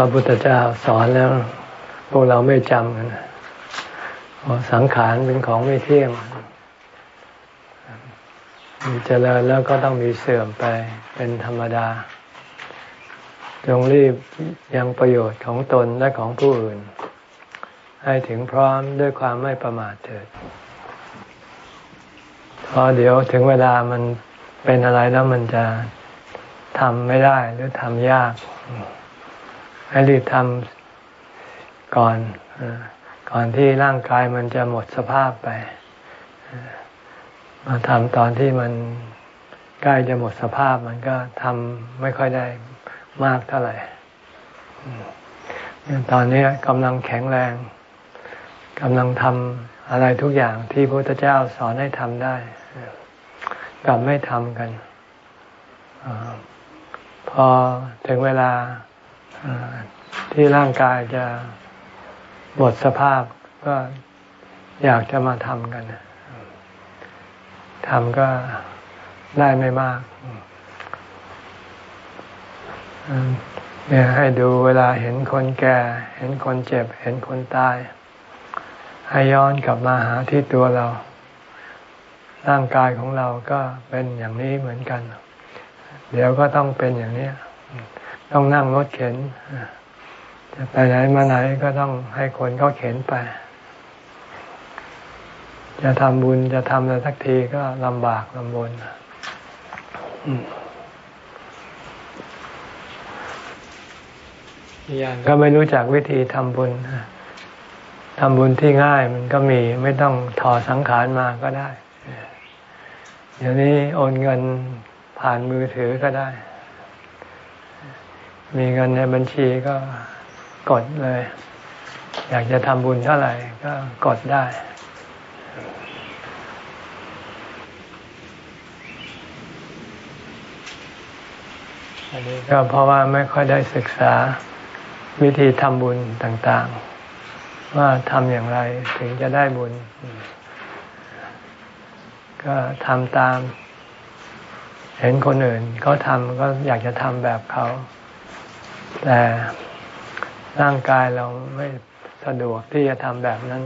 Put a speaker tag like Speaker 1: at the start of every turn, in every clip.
Speaker 1: ระพุทธเจ้าสอนแล้ว พวกเราไม่จำกันสังขารเป็นของไม่เที่ยง มีเจริญแล้วก็ต้องมีเสื่อมไปเป็นธรรมดา จงรีบยังประโยชน์ของตนและของผู้อื่น ให้ถึงพร้อมด้วยความไม่ประมาทเถิดพอเดี๋ยวถึงเวลามันเป็นอะไรแล้วมันจะทำไม่ได้หรือทำยาก ให้รีบทำก่อนก่อนที่ร่างกายมันจะหมดสภาพไป มาทำตอนที่มันใกล้จะหมดสภาพมันก็ทำไม่ค่อยได้มากเท่าไหร่ ตอนนี้กำลังแข็งแรงกำลังทำอะไรทุกอย่างที่พระพุทธเจ้าสอนให้ทำได้กลับไม่ทำกันอพอถึงเวลา ที่ร่างกายจะหมดสภาพก็อยากจะมาทำกันทำก็ได้ไม่มากเนี่ยให้ดูเวลาเห็นคนแก่ เห็นคนเจ็บ เห็นคนตาย ให้ย้อนกลับมาหาที่ตัวเรา ร่างกายของเราก็เป็นอย่างนี้เหมือนกัน เดี๋ยวก็ต้องเป็นอย่างนี้ ต้องนั่งรถเข็นจะไปไหนมาไหนก็ต้องให้คนเขาเข็นไป จะทำบุญจะทำอะไรสักทีก็ลำบากลำบนอย่างก็ไม่รู้จักวิธีทำบุญทำบุญที่ง่ายมันก็มีไม่ต้องถอสังขารมาก็ได้ เดี๋ยวนี้โอนเงินผ่านมือถือก็ได้ มีเงินในบัญชีก็กดเลย อยากจะทำบุญเท่าไหร่ก็กดได้ อันนี้ก็เพราะว่าไม่ค่อยได้ศึกษาวิธีทำบุญต่างๆ ว่าทำอย่างไรถึงจะได้บุญ ก็ทำตาม เห็นคนอื่นเขาทำก็อยากจะทำแบบเขา แต่ร่างกายเราไม่สะดวกที่จะทำแบบนั้น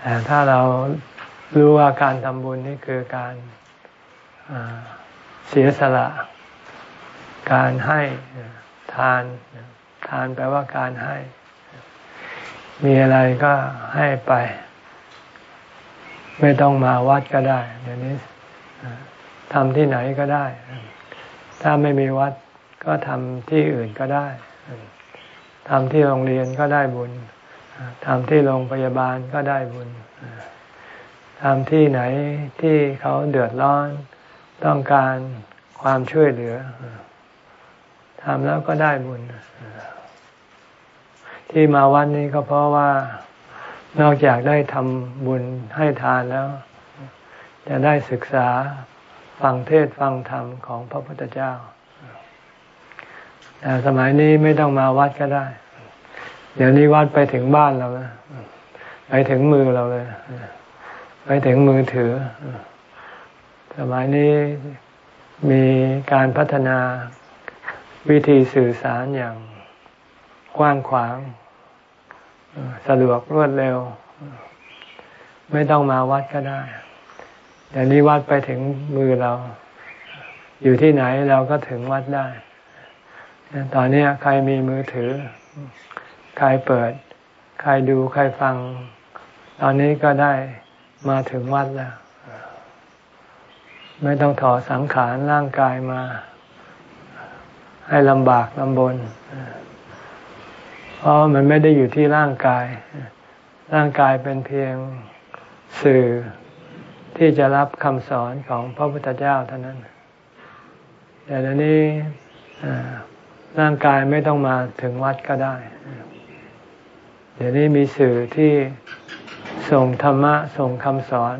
Speaker 1: แต่ถ้าเรารู้ว่าการทำบุญนี่คือการเสียสละ การให้ทาน ทานแปลว่าการให้ มีอะไรก็ให้ไป ไม่ต้องมาวัดก็ได้ เดี๋ยวนี้ทำที่ไหนก็ได้ ถ้าไม่มีวัด ก็ทำที่อื่นก็ได้ทำที่โรงเรียนก็ได้บุญทำที่โรงพยาบาลก็ได้บุญทำที่ไหนที่เขาเดือดร้อน ต้องการความช่วยเหลือทำแล้วก็ได้บุญ ที่มาวันนี้ก็เพราะว่านอกจากได้ทำบุญให้ทานแล้ว จะได้ศึกษาฟังเทศฟังธรรมของพระพุทธเจ้า แต่สมัยนี้ไม่ต้องมาวัดก็ได้ เดี๋ยวนี้วัดไปถึงบ้านเราแล้วไปถึงมือเราเลย ไปถึงมือถือ สมัยนี้มีการพัฒนาวิธีสื่อสารอย่างกว้างขวาง สะดวกรวดเร็ว ไม่ต้องมาวัดก็ได้เดี๋ยวนี้วัดไปถึงมือเรา อยู่ที่ไหนเราก็ถึงวัดได้ ตอนนี้ใครมีมือถือ ใครเปิด ใครดูใครฟัง ตอนนี้ก็ได้มาถึงวัดแล้ว ไม่ต้องถอดสังขารร่างกายมา ให้ลำบากลำบน เพราะมันไม่ได้อยู่ที่ร่างกาย ร่างกายเป็นเพียงสื่อที่จะรับคำสอนของพระพุทธเจ้าเท่านั้น แต่ตอนนี้ ร่างกายไม่ต้องมาถึงวัดก็ได้ เดี๋ยวนี้มีสื่อที่ส่งธรรมะส่งคำสอน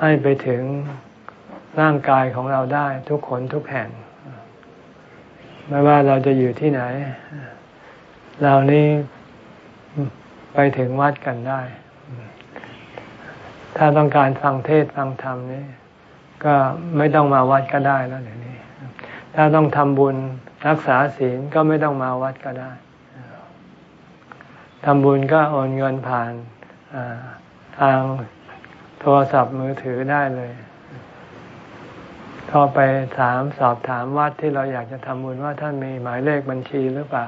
Speaker 1: ให้ไปถึงร่างกายของเราได้ทุกคนทุกแห่ง ไม่ว่าเราจะอยู่ที่ไหน เรานี้ไปถึงวัดกันได้ ถ้าต้องการฟังเทศฟังธรรมนี่ก็ไม่ต้องมาวัดก็ได้แล้วเดี๋ยวนี้ ถ้าต้องทำบุญ รักษาศีลก็ไม่ต้องมาวัดก็ได้ทำบุญก็โอนเงินผ่านทางโทรศัพท์มือถือได้เลยเข้าไปถามสอบถามวัดที่เราอยากจะทำบุญว่าท่านมีหมายเลขบัญชีหรือเปล่า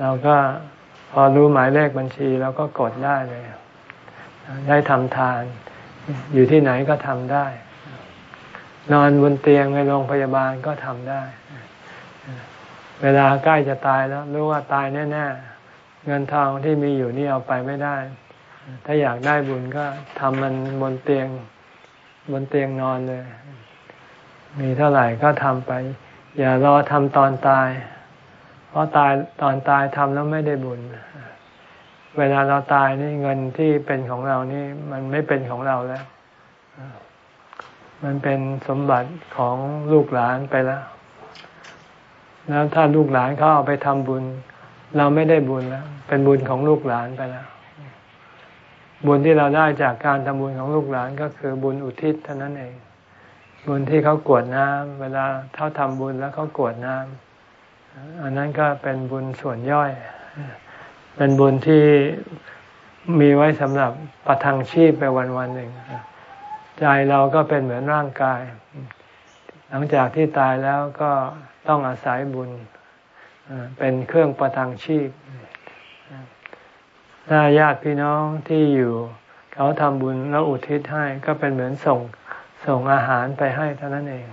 Speaker 1: เราก็พอรู้หมายเลขบัญชีเราก็กดได้เลย ได้ทำทาน อยู่ที่ไหนก็ทำได้ นอนบนเตียงในโรงพยาบาลก็ทำได้ เวลาใกล้จะตายแล้ว รู้ว่าตายแน่ๆ เงินทองที่มีอยู่นี่เอาไปไม่ได้ ถ้าอยากได้บุญก็ทำมันบนเตียง บนเตียงนอนเลย มีเท่าไหร่ก็ทำไป อย่ารอทำตอนตาย เพราะตายตอนตายทำแล้วไม่ได้บุญ เวลาเราตายนี่เงินที่เป็นของเรานี่ มันไม่เป็นของเราแล้ว มันเป็นสมบัติของลูกหลานไปแล้ว แล้วถ้าลูกหลานเขาเอาไปทำบุญ เราไม่ได้บุญแล้ว เป็นบุญของลูกหลานไปแล้ว บุญที่เราได้จากการทำบุญของลูกหลานก็คือบุญอุทิศเท่านั้นเอง บุญที่เขากวดน้ำเวลาเขาทำบุญแล้วเขากวดน้ำอันนั้นก็เป็นบุญส่วนย่อย เป็นบุญที่มีไว้สำหรับประทังชีพไปวันวันหนึ่ง ใจเราก็เป็นเหมือนร่างกาย หลังจากที่ตายแล้วก็ต้องอาศัยบุญเป็นเครื่องประทังชีพ ถ้าญาติพี่น้องที่อยู่ เขาทำบุญแล้วอุทิศให้ก็เป็นเหมือนส่งส่งอาหารไปให้เท่านั้นเอง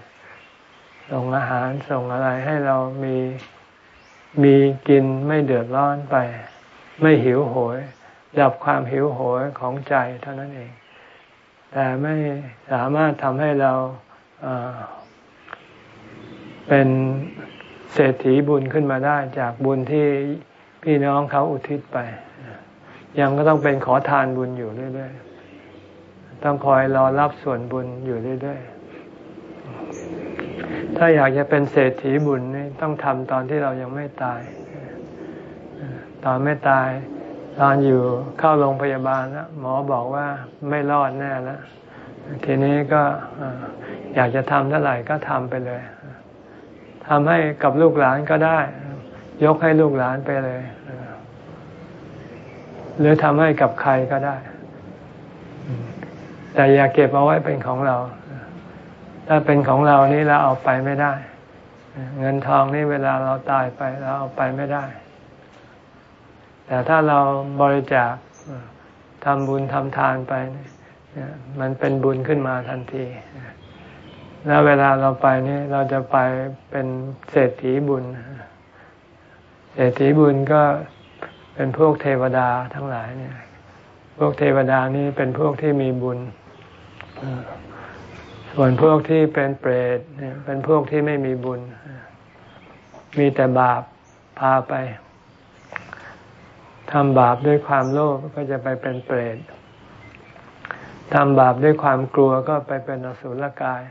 Speaker 1: ส่งอาหารส่งอะไรให้เรามีมีกินไม่เดือดร้อนไป ไม่หิวโหย ดับความหิวโหยของใจเท่านั้นเอง แต่ไม่สามารถทำให้เราเป็นเศรษฐีบุญขึ้นมาได้จากบุญที่พี่น้องเขาอุทิศไป ยังก็ต้องเป็นขอทานบุญอยู่เรื่อยๆ ต้องคอยรอรับส่วนบุญอยู่เรื่อยๆ ถ้าอยากจะเป็นเศรษฐีบุญนี่ต้องทำตอนที่เรายังไม่ตาย ตอนไม่ตาย ตอนอยู่เข้าโรงพยาบาลแล้วหมอบอกว่าไม่รอดแน่แล้วทีนี้ก็อยากจะทำเท่าไหร่ก็ทำไปเลยทำให้กับลูกหลานก็ได้ ยกให้ลูกหลานไปเลย หรือทำให้กับใครก็ได้ แต่อย่าเก็บเอาไว้เป็นของเรา ถ้าเป็นของเรานี่เราเอาไปไม่ได้ เงินทองนี่เวลาเราตายไปเราเอาไปไม่ได้ แต่ถ้าเราบริจาคทำบุญทำทานไป มันเป็นบุญขึ้นมาทันที แล้วเวลาเราไปนี่เราจะไปเป็นเศรษฐีบุญ เศรษฐีบุญก็เป็นพวกเทวดาทั้งหลายเนี่ยพวกเทวดานี่เป็นพวกที่มีบุญ ส่วนพวกที่เป็นเปรตเป็นพวกที่ไม่มีบุญ มีแต่บาปพาไป ทำบาปด้วยความโลภก็จะไปเป็นเปรตทำบาปด้วยความกลัวก็ไปเป็นอสุรกาย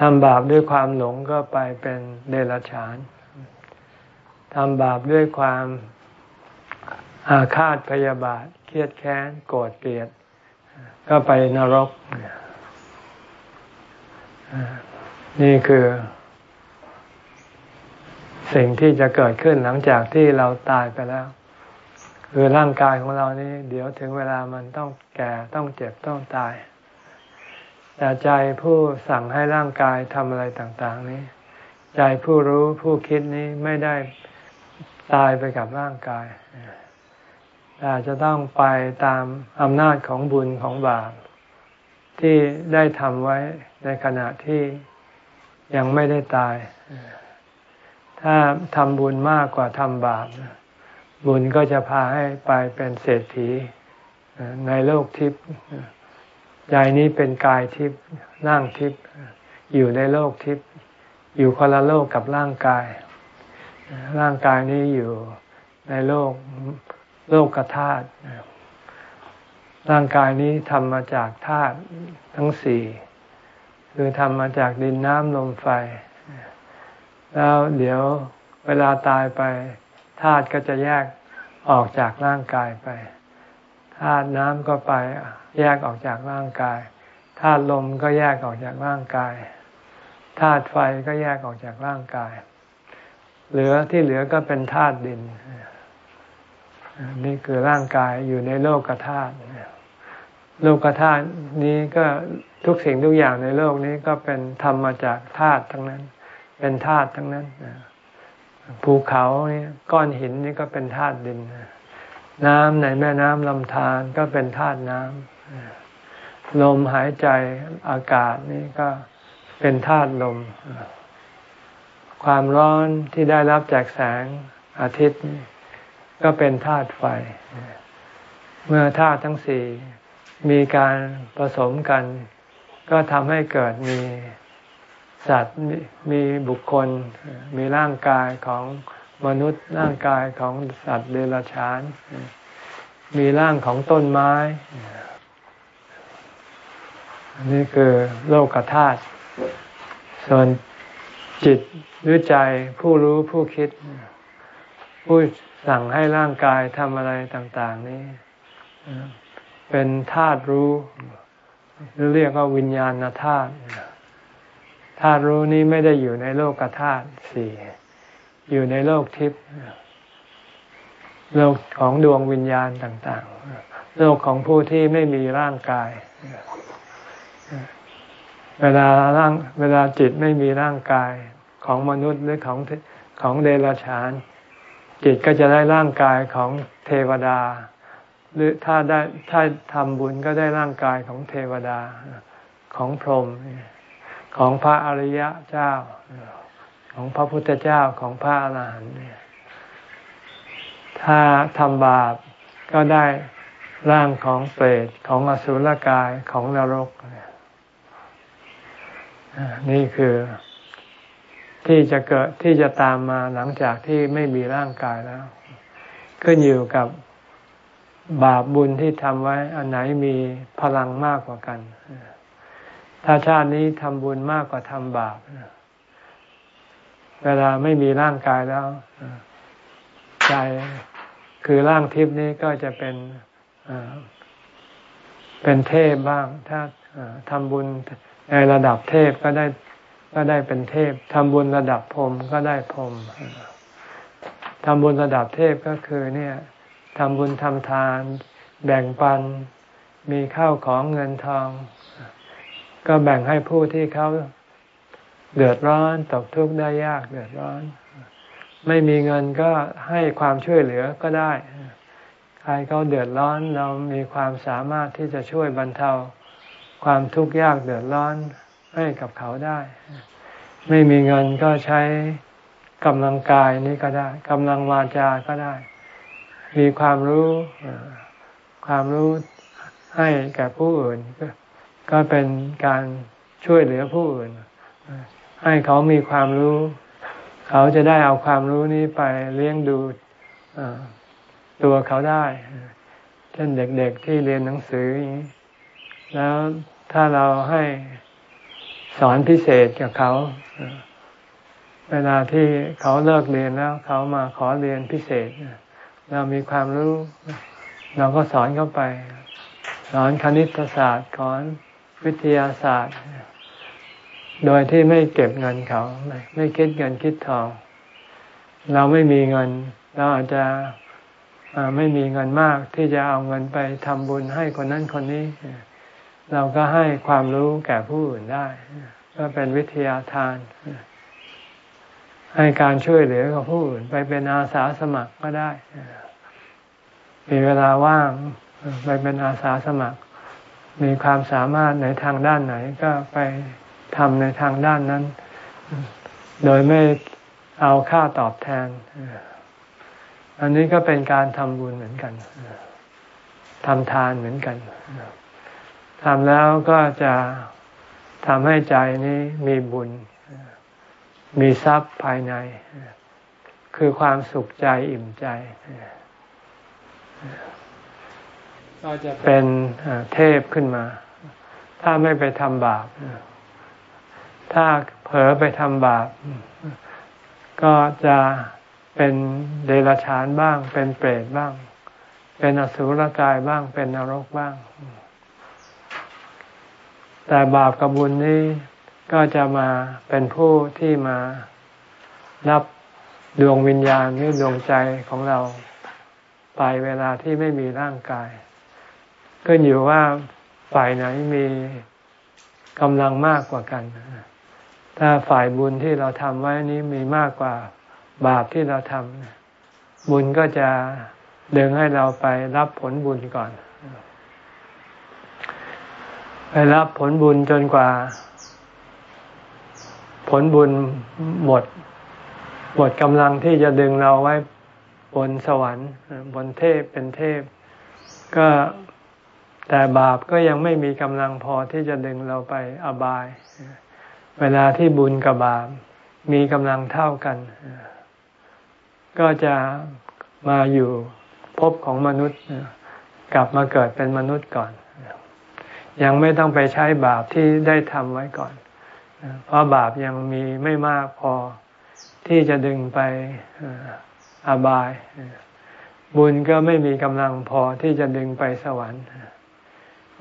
Speaker 1: ทำบาปด้วยความหลงก็ไปเป็นเดรัจฉาน ทำบาปด้วยความอาฆาตพยาบาท เครียดแค้น โกรธเกลียด ก็ไปนรก นี่คือ สิ่งที่จะเกิดขึ้นหลังจากที่เราตายไปแล้ว คือร่างกายของเรานี่เดี๋ยวถึงเวลามันต้องแก่ต้องเจ็บต้องตาย แต่ใจผู้สั่งให้ร่างกายทำอะไรต่าง ๆ นี้ ใจผู้รู้ผู้คิดนี้ไม่ได้ตายไปกับร่างกายแต่จะต้องไปตามอำนาจของบุญของบาปที่ได้ทำไว้ในขณะที่ยังไม่ได้ตาย ถ้าทำบุญมากกว่าทำบาปบุญก็จะพาให้ไปเป็นเศรษฐีในโลกทิพย์ใจนี้เป็นกายทิพย์ร่างทิพย์อยู่ในโลกทิพย์อยู่คนละโลกกับร่างกาย ร่างกายนี้อยู่ในโลกโลกกธาตุร่างกายนี้ทำมาจากธาตุทั้งสี่ คือทำมาจากดินน้ำลมไฟ แล้วเดี๋ยวเวลาตายไปธาตุก็จะแยกออกจากร่างกายไปธาตุน้ำก็ไปแยกออกจากร่างกายธาตุลมก็แยกออกจากร่างกายธาตุไฟก็แยกออกจากร่างกาย เหลือที่เหลือก็เป็นธาตุดิน นี่คือร่างกายอยู่ในโลกธาตุโลกธาตุนี้ก็ทุกสิ่งทุกอย่างในโลกนี้ก็เป็นทำมาจากธาตุทั้งนั้น เป็นธาตุทั้งนั้นภูเขาเนี่ยก้อนหินนี่ก็เป็นธาตุดิน น้ำในแม่น้ำลำธารก็เป็นธาตุน้ำลมหายใจอากาศนี่ก็เป็นธาตุลม ความร้อนที่ได้รับจากแสงอาทิตย์ก็เป็นธาตุไฟ เมื่อธาตุทั้งสี่มีการผสมกัน ก็ทำให้เกิดมี สัตว์มีบุคคลมีร่างกายของมนุษย์ร่างกายของสัตว์เดรัจฉาน มีร่างของต้นไม้นี่คือโลกธาตุส่วนจิตหรือใจผู้รู้ผู้คิด ผู้สั่งให้ร่างกายทำอะไรต่าง ๆ นี้ เป็นธาตุรู้ หรือเรียกว่าวิญญาณธาตุ ธาตุรู้นี้ไม่ได้อยู่ในโลกธาตุสี่อยู่ในโลกทิพย์โลกของดวงวิญญาณต่าง ๆ โลกของผู้ที่ไม่มีร่างกาย เวลาร่างเวลาจิตไม่มีร่างกายของมนุษย์หรือของของเดรัจฉาน จิตก็จะได้ร่างกายของเทวดา หรือถ้าได้ถ้าทำบุญก็ได้ร่างกายของเทวดาของพรหม ของพระอริยะเจ้า ของพระพุทธเจ้าของพระอรหันต์เนี่ยถ้าทำบาปก็ได้ร่างของเปรตของอสุรกายของนรก นี่คือที่จะเกิดที่จะตามมาหลังจากที่ไม่มีร่างกายแล้ว ขึ้นอยู่กับบาปบุญที่ทำไว้ อันไหนมีพลังมากกว่ากัน ถ้าชาตินี้ทำบุญมากกว่าทำบาปเวลาไม่มีร่างกายแล้วใจคือร่างทิพย์นี้ก็จะเป็นเป็นเทพบ้าง ถ้าทำบุญในระดับเทพก็ได้ก็ได้เป็นเทพทำบุญระดับพรมก็ได้พรมทำบุญระดับเทพก็คือเนี่ยทำบุญทำทาน แบ่งปัน มีข้าวของเงินทอง ก็แบ่งให้ผู้ที่เขาเดือดร้อนตกทุกข์ได้ยากเดือดร้อน ไม่มีเงินก็ให้ความช่วยเหลือก็ได้ ใครเขาเดือดร้อนเรามีความสามารถที่จะช่วยบรรเทา ความทุกข์ยากเดือดร้อนให้กับเขาได้ ไม่มีเงินก็ใช้กำลังกายนี้ก็ได้กำลังวาจาก็ได้ มีความรู้ความรู้ให้แก่ผู้อื่น ก็เป็นการช่วยเหลือผู้อื่น ให้เขามีความรู้ เขาจะได้เอาความรู้นี้ไปเลี้ยงดูตัวเขาได้ เช่นเด็กๆที่เรียนหนังสืออย่างนี้แล้วถ้าเราให้สอนพิเศษกับเขา เวลาที่เขาเลิกเรียนแล้ว เขามาขอเรียนพิเศษ เรามีความรู้ เราก็สอนเข้าไป สอนคณิตศาสตร์สอน วิทยาศาสตร์ โดยที่ไม่เก็บเงินเขา ไม่คิดเงินคิดทอง เราไม่มีเงิน เราอาจจะไม่มีเงินมากที่จะเอาเงินไปทำบุญให้คนนั้นคนนี้ เราก็ให้ความรู้แก่ผู้อื่นได้ ก็เป็นวิทยาทาน ให้การช่วยเหลือกับผู้อื่น ไปเป็นอาสาสมัครก็ได้ มีเวลาว่างไปเป็นอาสาสมัคร มีความสามารถในทางด้านไหนก็ไปทำในทางด้านนั้น โดยไม่เอาค่าตอบแทน อันนี้ก็เป็นการทำบุญเหมือนกันทำทานเหมือนกันทำแล้วก็จะทำให้ใจนี้มีบุญ มีทรัพย์ภายใน คือความสุขใจอิ่มใจ ก็จะเป็นเทพขึ้นมา ถ้าไม่ไปทำบาป ถ้าเผลอไปทำบาป ก็จะเป็นเดรัจฉานบ้าง เป็นเปรตบ้าง เป็นอสุรกายบ้าง เป็นนรกบ้าง แต่บาปกับบุญนี้ก็จะมาเป็นผู้ที่มารับดวงวิญญาณหรือดวงใจของเราไปเวลาที่ไม่มีร่างกาย ก็อยู่ว่าฝ่ายไหนมีกำลังมากกว่ากัน ถ้าฝ่ายบุญที่เราทำไว้นี้มีมากกว่าบาปที่เราทำบุญก็จะดึงให้เราไปรับผลบุญก่อน ไปรับผลบุญจนกว่า ผลบุญหมดหมดกำลังที่จะดึงเราไว้บนสวรรค์บนเทพเป็นเทพ ก็ แต่บาปก็ยังไม่มีกำลังพอที่จะดึงเราไปอบาย เวลาที่บุญกับบาปมีกำลังเท่ากัน ก็จะมาอยู่พบของมนุษย์กลับมาเกิดเป็นมนุษย์ก่อน ยังไม่ต้องไปใช้บาปที่ได้ทำไว้ก่อน เพราะบาปยังมีไม่มากพอที่จะดึงไปอบาย บุญก็ไม่มีกำลังพอที่จะดึงไปสวรรค์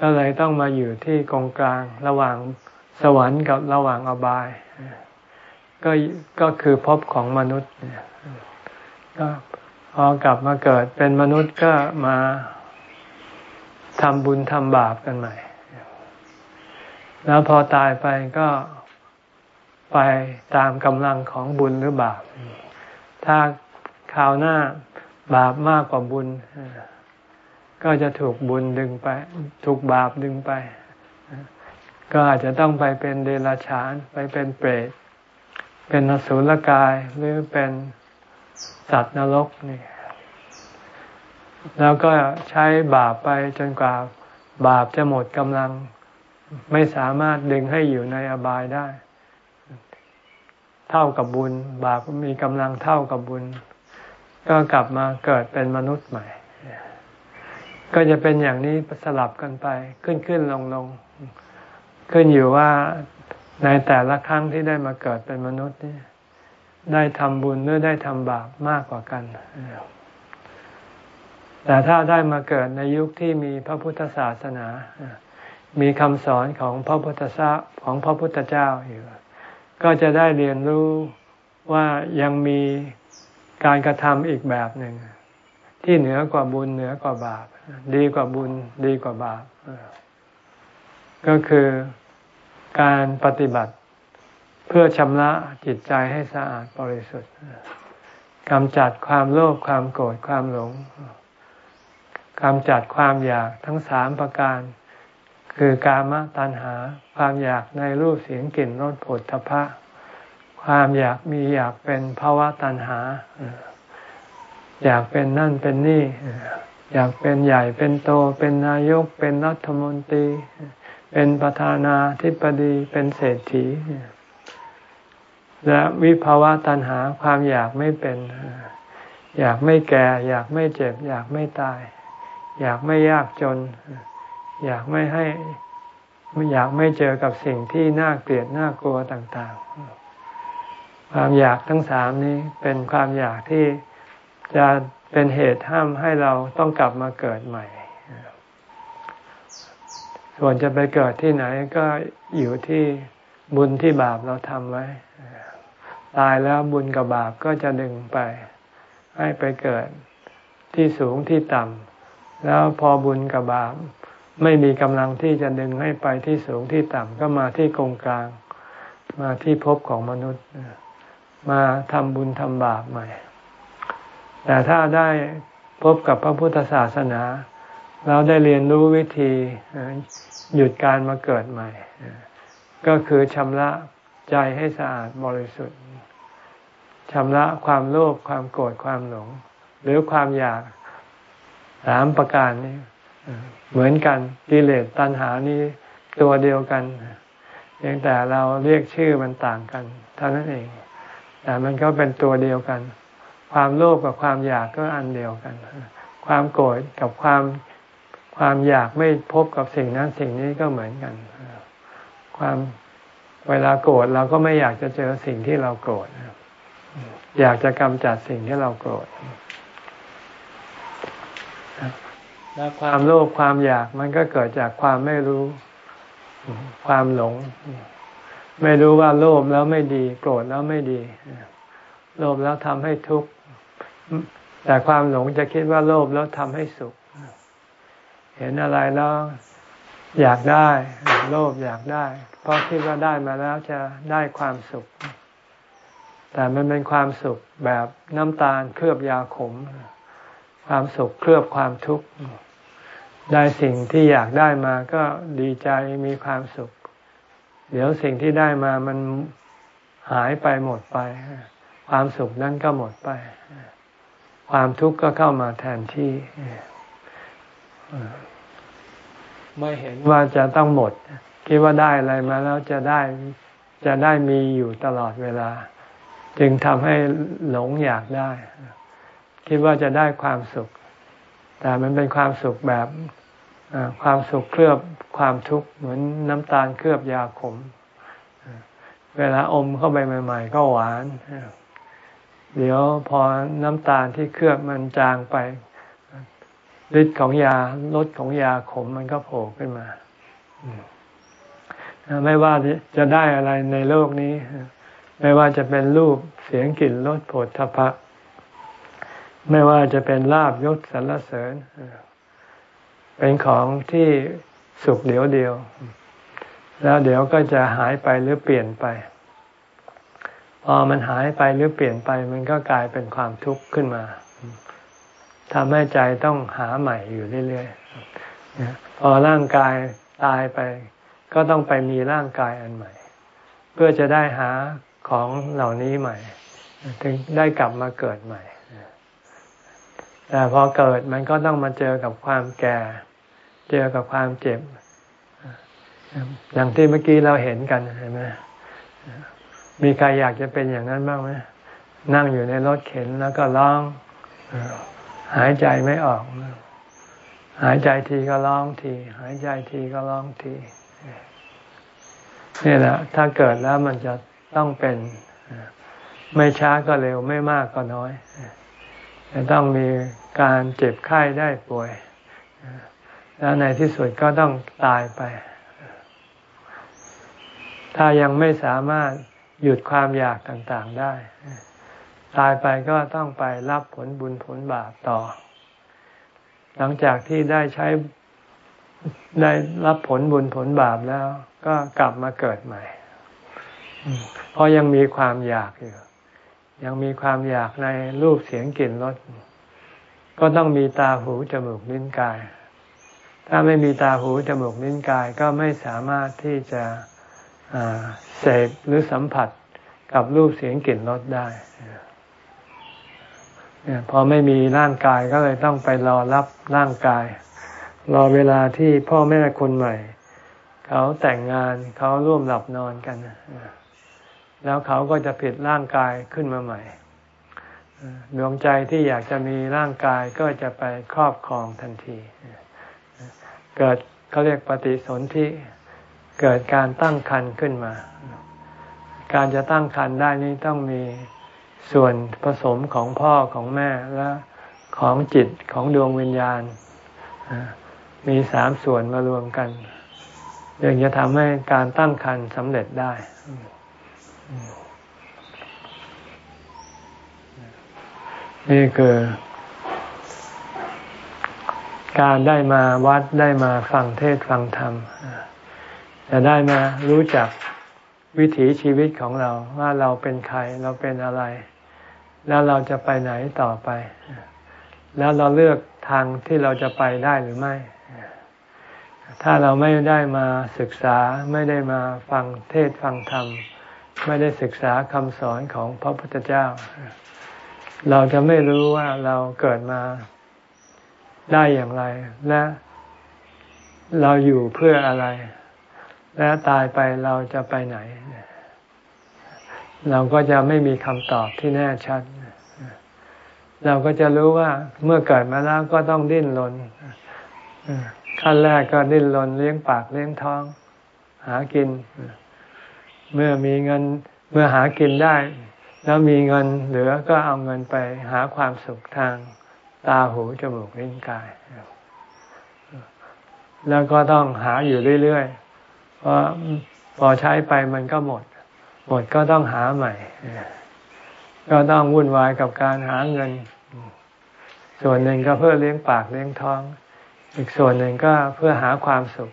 Speaker 1: ก็เลยต้องมาอยู่ที่กองกลางระหว่างสวรรค์กับระหว่างอบาย ก็ก็คือภพของมนุษย์ก็พอกลับมาเกิดเป็นมนุษย์ก็มาทำบุญทำบาปกันใหม่ แล้วพอตายไปก็ไปตามกำลังของบุญหรือบาป ถ้าคราวหน้าบาปมากกว่าบุญ ก็จะถูกบุญดึงไป ถูกบาปดึงไป ก็อาจจะต้องไปเป็นเดรัจฉาน ไปเป็นเปรต เป็นนสุลกายหรือเป็นสัตว์นรกนี่ แล้วก็ใช้บาปไปจนกว่าบาปจะหมดกำลัง ไม่สามารถดึงให้อยู่ในอบายได้ เท่ากับบุญ บาปมีกำลังเท่ากับบุญ ก็กลับมาเกิดเป็นมนุษย์ใหม่ ก็จะเป็นอย่างนี้สลับกันไปขึ้นขึ้นลงลงขึ้นอยู่ว่าในแต่ละครั้งที่ได้มาเกิดเป็นมนุษย์นี่ได้ทำบุญหรือได้ทำบาปมากกว่ากัน แต่ถ้าได้มาเกิดในยุคที่มีพระพุทธศาสนา มีคำสอนของพระพุทธาของพระพุทธเจ้าอยู่ ก็จะได้เรียนรู้ว่ายังมีการกระทำอีกแบบหนึ่ง ที่เหนือกว่าบุญเหนือกว่าบาป ดีกว่าบุญดีกว่าบาป ก็คือการปฏิบัติเพื่อชำระจิตใจให้สะอาดบริสุทธิ์กำจัดความโลภความโกรธความหลงกำจัดความอยากทั้งสามประการ คือกามตัณหา ความอยากในรูปเสียงกลิ่นรสผลทพะ ความอยากมีอยากเป็นภาวะตัณหาอ อยากเป็นนั่นเป็นนี่ อยากเป็นใหญ่เป็นโต เป็นนายก เป็นรัฐมนตรี เป็นประธานาธิบดีเป็นเศรษฐี และวิภาวะตัณหาความอยากไม่เป็น อยากไม่แก่ อยากไม่เจ็บ อยากไม่ตาย อยากไม่ยากจน อยากไม่ให้อยากไม่เจอกับสิ่งที่น่าเกลียดน่ากลัวต่าง ๆ ความอยากทั้งสามนี้เป็นความอยากที่ จะเป็นเหตุห้ามให้เราต้องกลับมาเกิดใหม่ ส่วนจะไปเกิดที่ไหนก็อยู่ที่บุญที่บาปเราทำไว้ ตายแล้วบุญกับบาปก็จะดึงไป ให้ไปเกิดที่สูงที่ต่ำแล้วพอบุญกับบาปไม่มีกำลังที่จะดึงให้ไปที่สูงที่ต่ำก็มาที่กงกลาง มาที่ภพของมนุษย์ มาทำบุญทำบาปใหม่ แต่ถ้าได้พบกับพระพุทธศาสนา เราได้เรียนรู้วิธีหยุดการมาเกิดใหม่ ก็คือชำระใจให้สะอาดบริสุทธิ์ชำระความโลภความโกรธความหลง หรือความอยากสามประการนี้เหมือนกันกิเลสตัณหานี้ตัวเดียวกันเพียงแต่เราเรียกชื่อมันต่างกันเท่านั้นเอง แต่มันก็เป็นตัวเดียวกัน ความโลภกับความอยากก็อันเดียวกัน ความโกรธกับความความอยากไม่พบกับสิ่งนั้นสิ่งนี้ก็เหมือนกัน ความเวลาโกรธเราก็ไม่อยากจะเจอสิ่งที่เราโกรธอยากจะกำจัดสิ่งที่เราโกรธและความโลภความอยากมันก็เกิดจากความไม่รู้ ความหลง ไม่รู้ว่าโลภแล้วไม่ดี โกรธแล้วไม่ดี โลภแล้วทำให้ทุกข์ แต่ความหลงจะคิดว่าโลภแล้วทำให้สุข เห็นอะไรแล้วอยากได้ โลภอยากได้ เพราะคิดว่าได้มาแล้วจะได้ความสุข แต่มันเป็นความสุขแบบน้ำตาลเคลือบยาขม ความสุขเคลือบความทุกข์ ได้สิ่งที่อยากได้มาก็ดีใจมีความสุข เดี๋ยวสิ่งที่ได้มามันหายไปหมดไป ความสุขนั้นก็หมดไป ความทุกข์ก็เข้ามาแทนที่ไม่เห็นว่าจะต้องหมด คิดว่าได้อะไรมาแล้วจะได้จะได้มีอยู่ตลอดเวลา จึงทำให้หลงอยากได้ คิดว่าจะได้ความสุข แต่มันเป็นความสุขแบบความสุขเคลือบความทุกข์เหมือนน้ำตาลเคลือบยาขม เวลาอมเข้าไปใหม่ ๆ ก็หวาน เดี๋ยวพอน้ำตาลที่เคลือบมันจางไปฤทธิ์ของยารสของยาขมมันก็โผล่ขึ้นมาไม่ว่าจะได้อะไรในโลกนี้ ไม่ว่าจะเป็นรูปเสียงกลิ่นรสผลทพะ ไม่ว่าจะเป็นลาบยศสรรเสริญ เป็นของที่สุขเดียวเดียว แล้วเดี๋ยวก็จะหายไปหรือเปลี่ยนไป พอมันหายไปหรือเปลี่ยนไปมันก็กลายเป็นความทุกข์ขึ้นมาทำให้ใจต้องหาใหม่อยู่เรื่อยๆพอร่างกายตายไป ก็ต้องไปมีร่างกายอันใหม่ เพื่อจะได้หาของเหล่านี้ใหม่ ถึงได้กลับมาเกิดใหม่ แต่พอเกิดมันก็ต้องมาเจอกับความแก่ เจอกับความเจ็บอย่างที่เมื่อกี้เราเห็นกันเห็นไหม มีใครอยากจะเป็นอย่างนั้นบ้างไหมนั่งอยู่ในรถเข็นแล้วก็ร้อง หายใจไม่ออก หายใจทีก็ร้องที หายใจทีก็ร้องทีนี่แหละ ถ้าเกิดแล้วมันจะต้องเป็น ไม่ช้าก็เร็วไม่มากก็น้อยจะต้องมีการเจ็บไข้ได้ป่วย แล้วในที่สุดก็ต้องตายไป ถ้ายังไม่สามารถ หยุดความอยากต่างๆได้ ตายไปก็ต้องไปรับผลบุญผลบาปต่อ หลังจากที่ได้ใช้ได้รับผลบุญผลบาปแล้ว ก็กลับมาเกิดใหม่ เพราะยังมีความอยากอยู่ ยังมีความอยากในรูปเสียงกลิ่นรสก็ต้องมีตาหูจมูกลิ้นกาย ถ้าไม่มีตาหูจมูกลิ้นกายก็ไม่สามารถที่จะ เสพหรือสัมผัสกับรูปเสียงกลิ่นรสได้พอไม่มีร่างกายก็เลยต้องไปรอรับร่างกาย รอเวลาที่พ่อแม่คนใหม่ เขาแต่งงานเขาร่วมหลับนอนกัน แล้วเขาก็จะผิดร่างกายขึ้นมาใหม่ดวงใจที่อยากจะมีร่างกายก็จะไปครอบครองทันที เกิดเขาเรียกปฏิสนธิ เกิดการตั้งครรภ์ขึ้นมา การจะตั้งครรภ์ได้นี้ต้องมีส่วนผสมของพ่อของแม่และของจิตของดวงวิญญาณ มีสามส่วนมารวมกันยังจะทำให้การตั้งครรภ์สำเร็จได้ นี่คือการได้มาวัดได้มาฟังเทศฟังธรรม จะได้มารู้จักวิถีชีวิตของเราว่าเราเป็นใครเราเป็นอะไร แล้วเราจะไปไหนต่อไป แล้วเราเลือกทางที่เราจะไปได้หรือไม่ ถ้าเราไม่ได้มาศึกษาไม่ได้มาฟังเทศฟังธรรม ไม่ได้ศึกษาคำสอนของพระพุทธเจ้า เราจะไม่รู้ว่าเราเกิดมาได้อย่างไร และเราอยู่เพื่ออะไร และตายไปเราจะไปไหน เราก็จะไม่มีคำตอบที่แน่ชัด เราก็จะรู้ว่าเมื่อเกิดมาแล้วก็ต้องดิ้นรนขั้นแรกก็ดิ้นรนเลี้ยงปากเลี้ยงท้อง หากิน เมื่อมีเงินเมื่อหากินได้ แล้วมีเงินเหลือก็เอาเงินไปหาความสุขทางตาหูจมูกลิ้นกาย แล้วก็ต้องหาอยู่เรื่อยๆ เพราะพอใช้ไปมันก็หมด หมดก็ต้องหาใหม่ ก็ต้องวุ่นวายกับการหาเงิน ส่วนหนึ่งก็เพื่อเลี้ยงปากเลี้ยงท้อง อีกส่วนหนึ่งก็เพื่อหาความสุข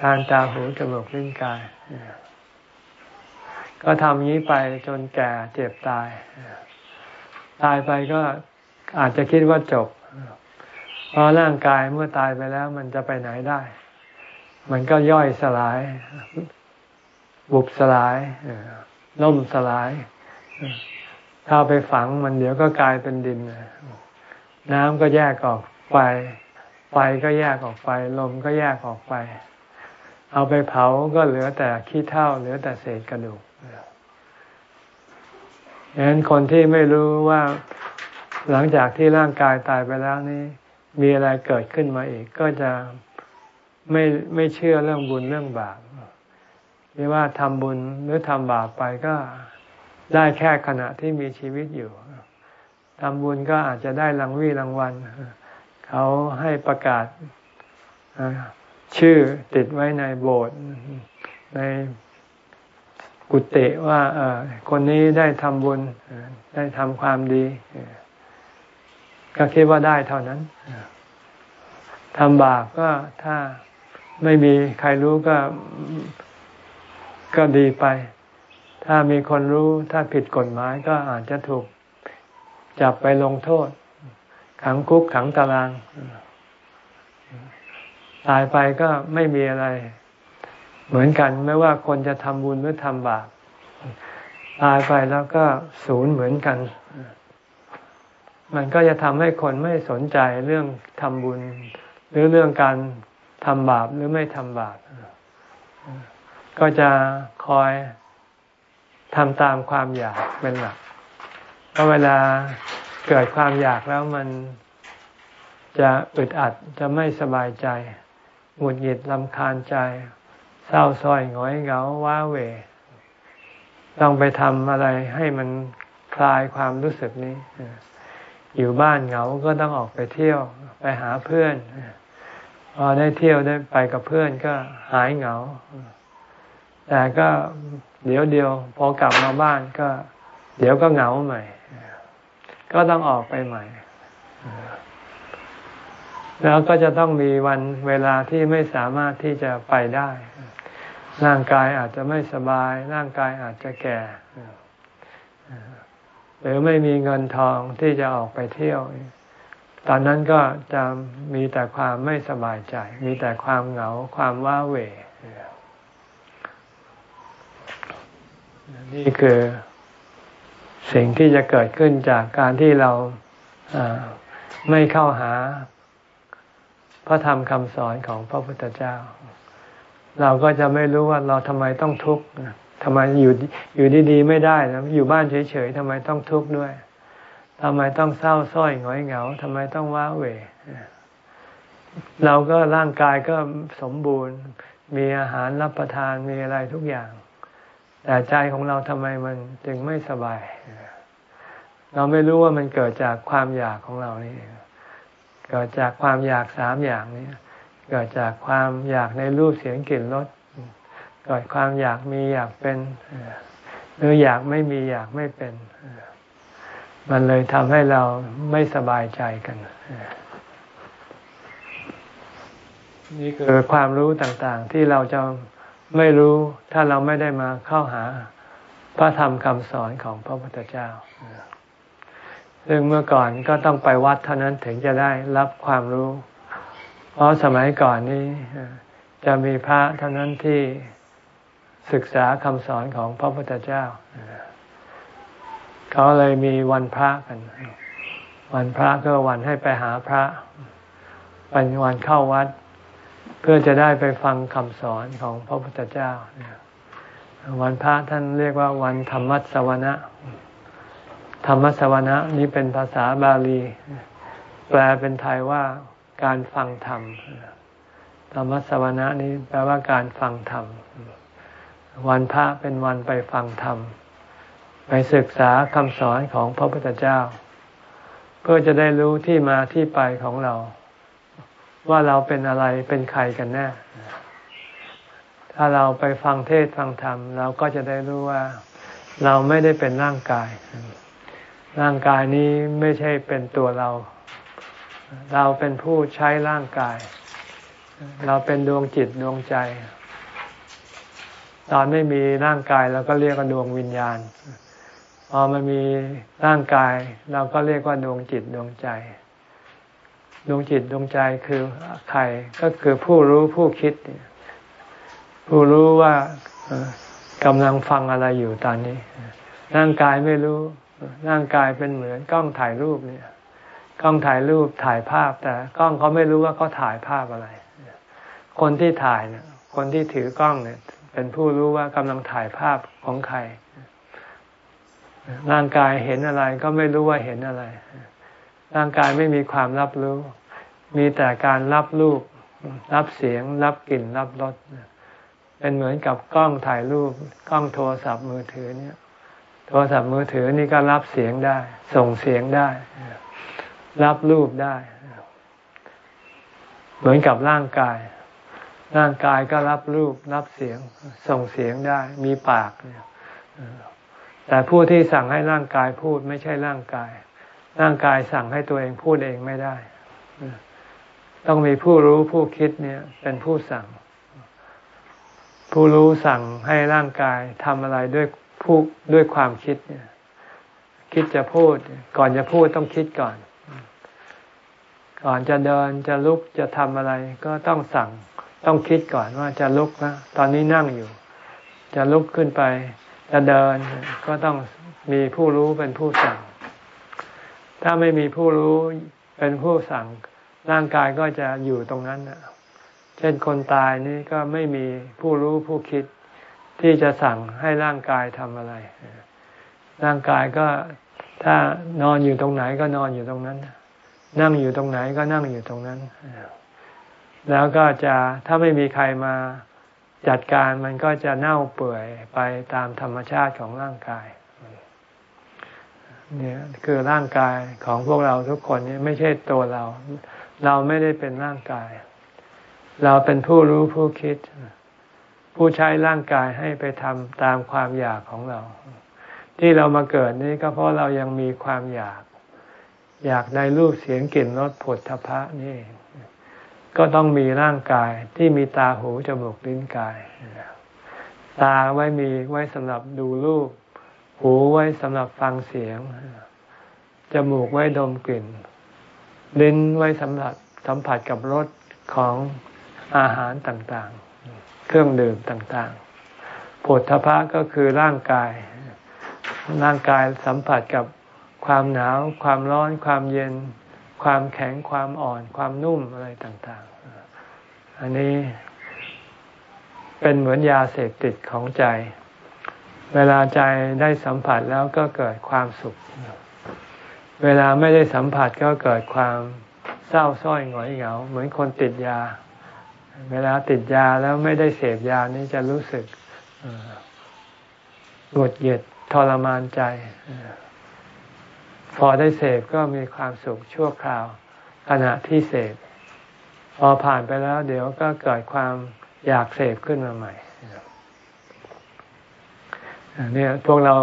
Speaker 1: ทานตาหูจมูกลิ้นกาย ก็ทำนี้ไปจนแก่เจ็บตาย ตายไปก็อาจจะคิดว่าจบ เพราะร่างกายเมื่อตายไปแล้วมันจะไปไหนได้ มันก็ย่อยสลาย บุบสลายล่มสลาย ถ้าไปฝังมันเดี๋ยวก็กลายเป็นดิน น้ำก็แยกออกไป ไฟก็แยกออกไป ลมก็แยกออกไป เอาไปเผาก็เหลือแต่ขี้เถ้าเหลือแต่เศษกระดูกดังนั้นคนที่ไม่รู้ว่าหลังจากที่ร่างกายตายไปแล้วนี่มีอะไรเกิดขึ้นมาอีกก็จะ ไม่ไม่เชื่อเรื่องบุญเรื่องบาปที่ว่าทำบุญหรือทำบาปไปก็ได้แค่ขณะที่มีชีวิตอยู่ทำบุญก็อาจจะได้รางวีรางวัล เขาให้ประกาศชื่อติดไว้ในโบสถ์ในกุฏิว่าคนนี้ได้ทำบุญได้ทำความดี ก็คิดว่าได้เท่านั้นทำบาปก็ถ้า ไม่มีใครรู้ก็ก็ดีไป ถ้ามีคนรู้ถ้าผิดกฎหมายก็อาจจะถูกจับไปลงโทษ ขังคุกขังตาราง ตายไปก็ไม่มีอะไร เหมือนกันไม่ว่าคนจะทำบุญหรือทำบาปตายไปแล้วก็ศูนย์เหมือนกัน มันก็จะทำให้คนไม่สนใจเรื่องทำบุญ หรือเรื่องการ ทำบาปหรือไม่ทำบาป ก็จะคอยทำตามความอยากเป็นหลักเพราะเวลาเกิดความอยากแล้วมันจะอึดอัดจะไม่สบายใจ หงุดหงิดลำคาญใจ เศร้าส้อยหงอยเหงาว้าเหวต้องไปทำอะไรให้มันคลายความรู้สึกนี้ อยู่บ้านเหงาก็ต้องออกไปเที่ยว ไปหาเพื่อน ได้เที่ยวได้ไปกับเพื่อนก็หายเหงา แต่ก็เดี๋ยวเดียวพอกลับมาบ้านก็ เดี๋ยวก็เหงาใหม่ ก็ต้องออกไปใหม่ แล้วก็จะต้องมีวันเวลาที่ไม่สามารถที่จะไปได้ ร่างกายอาจจะไม่สบาย ร่างกายอาจจะแก่ หรือไม่มีเงินทองที่จะออกไปเที่ยว ตอนนั้นก็จะมีแต่ความไม่สบายใจ มีแต่ความเหงา ความว้าเหวนี่คือสิ่งที่จะเกิดขึ้นจากการที่เราไม่เข้าหา พระธรรมคำสอนของพระพุทธเจ้า เราก็จะไม่รู้ว่าเราทำไมต้องทุกข์ทำไมอยู่อยู่ดีๆ ไม่ได้นะอยู่บ้านเฉยๆทำไมต้องทุกข์ด้วย ทำไมต้องเศร้าส้อยหงอยเหงาทำไมต้องว้าเหวเราก็ร่างกายก็สมบูรณ์ มีอาหารรับประทานมีอะไรทุกอย่าง แต่ใจของเราทำไมมันจึงไม่สบาย เราไม่รู้ว่ามันเกิดจากความอยากของเรานี่เกิดจากความอยากสามอย่างนี้เกิดจากความอยากในรูปเสียงกลิ่นรสเกิดความอยากมีอยากเป็น หรืออยากไม่มีอยากไม่เป็น มันเลยทำให้เราไม่สบายใจกัน นี่คือความรู้ต่างๆ ที่เราจะไม่รู้ถ้าเราไม่ได้มาเข้าหาพระธรรมคำสอนของพระพุทธเจ้า ซึ่งเมื่อก่อนก็ต้องไปวัดเท่านั้นถึงจะได้รับความรู้ เพราะสมัยก่อนนี้จะมีพระเท่านั้นที่ศึกษาคำสอนของพระพุทธเจ้า เขาเลยมีวันพระกัน วันพระก็วันให้ไปหาพระเป็นวันเข้าวัด เพื่อจะได้ไปฟังคำสอนของพระพุทธเจ้า วันพระท่านเรียกว่าวันธรรมสวนะธรรมสวนะนี้เป็นภาษาบาลี แปลเป็นไทยว่าการฟังธรรม ธรรมสวนะนี้แปลว่าการฟังธรรม วันพระเป็นวันไปฟังธรรม ไปศึกษาคำสอนของพระพุทธเจ้า เพื่อจะได้รู้ที่มาที่ไปของเรา ว่าเราเป็นอะไรเป็นใครกันแน่ ถ้าเราไปฟังเทศฟังธรรม เราก็จะได้รู้ว่าเราไม่ได้เป็นร่างกาย ร่างกายนี้ไม่ใช่เป็นตัวเรา เราเป็นผู้ใช้ร่างกาย เราเป็นดวงจิตดวงใจ ตอนไม่มีร่างกายเราก็เรียกว่าดวงวิญญาณ พอมันมีร่างกาย เราก็เรียกว่าดวงจิตดวงใจ ดวงจิตดวงใจคือใครก็คือผู้รู้ผู้คิด ผู้รู้ว่ากำลังฟังอะไรอยู่ตอนนี้ ร่างกายไม่รู้ ร่างกายเป็นเหมือนกล้องถ่ายรูปเนี่ยกล้องถ่ายรูปถ่ายภาพ แต่กล้องเขาไม่รู้ว่าเขาถ่ายภาพอะไร คนที่ถ่ายเนี่ยคนที่ถือกล้องเนี่ย เป็นผู้รู้ว่ากำลังถ่ายภาพของใคร ร่างกายเห็นอะไรก็ไม่รู้ว่าเห็นอะไร ร่างกายไม่มีความรับรู้ มีแต่การรับรูป รับเสียง รับกลิ่น รับรส เป็นเหมือนกับกล้องถ่ายรูป กล้องโทรศัพท์มือถือเนี่ย โทรศัพท์มือถือนี่ก็รับเสียงได้ ส่งเสียงได้ รับรูปได้ เหมือนกับร่างกาย ร่างกายก็รับรูป รับเสียง ส่งเสียงได้ มีปากเนี่ย แต่ผู้ที่สั่งให้ร่างกายพูดไม่ใช่ร่างกาย ร่างกายสั่งให้ตัวเองพูดเองไม่ได้ ต้องมีผู้รู้ผู้คิดเนี่ย เป็นผู้สั่ง ผู้รู้สั่งให้ร่างกายทำอะไรด้วยผู้ด้วยความคิดเนี่ย คิดจะพูด ก่อนจะพูดต้องคิดก่อน ก่อนจะเดินจะลุกจะทำอะไร ก็ต้องสั่งต้องคิดก่อนว่าจะลุกนะตอนนี้นั่งอยู่ จะลุกขึ้นไป จะเดินก็ต้องมีผู้รู้เป็นผู้สั่ง ถ้าไม่มีผู้รู้เป็นผู้สั่ง ร่างกายก็จะอยู่ตรงนั้นเช่นคนตายนี่ก็ไม่มีผู้รู้ผู้คิดที่จะสั่งให้ร่างกายทำอะไร ร่างกายก็ถ้านอนอยู่ตรงไหนก็นอนอยู่ตรงนั้น นั่งอยู่ตรงไหนก็นั่งอยู่ตรงนั้น แล้วก็จะถ้าไม่มีใครมา จัดการมันก็จะเน่าเปื่อยไปตามธรรมชาติของร่างกายเนี่ยคือร่างกายของพวกเราทุกคนนี่ไม่ใช่ตัวเรา เราไม่ได้เป็นร่างกาย เราเป็นผู้รู้ผู้คิด ผู้ใช้ร่างกายให้ไปทำตามความอยากของเรา ที่เรามาเกิดนี้ก็เพราะเรายังมีความอยาก อยากในรูปเสียงกลิ่นรสผลทพะนี่ ก็ต้องมีร่างกายที่มีตาหูจมูกลิ้นกาย ตาไว้มีไว้สำหรับดูรูป หูไว้สำหรับฟังเสียง จมูกไว้ดมกลิ่น ลิ้นไว้สำหรับสัมผัสกับรสของอาหารต่างๆ เครื่องดื่มต่างๆผลทพะก็คือร่างกาย ร่างกายสัมผัสกับความหนาว ความร้อน ความเย็น ความแข็งความอ่อนความนุ่มอะไรต่างๆ อันนี้เป็นเหมือนยาเสพติดของใจ เวลาใจได้สัมผัสแล้วก็เกิดความสุข เวลาไม่ได้สัมผัสก็เกิดความเศร้าส้อยหงอยเหงา เหมือนคนติดยา เวลาติดยาแล้วไม่ได้เสพยานี้จะรู้สึกหงุดหงิดทรมานใจ พอได้เสพก็มีความสุขชั่วคราว ขณะที่เสพพอผ่านไปแล้ว เดี๋ยวก็เกิดความอยากเสพขึ้นมาใหม่เนี่ยพวกเรา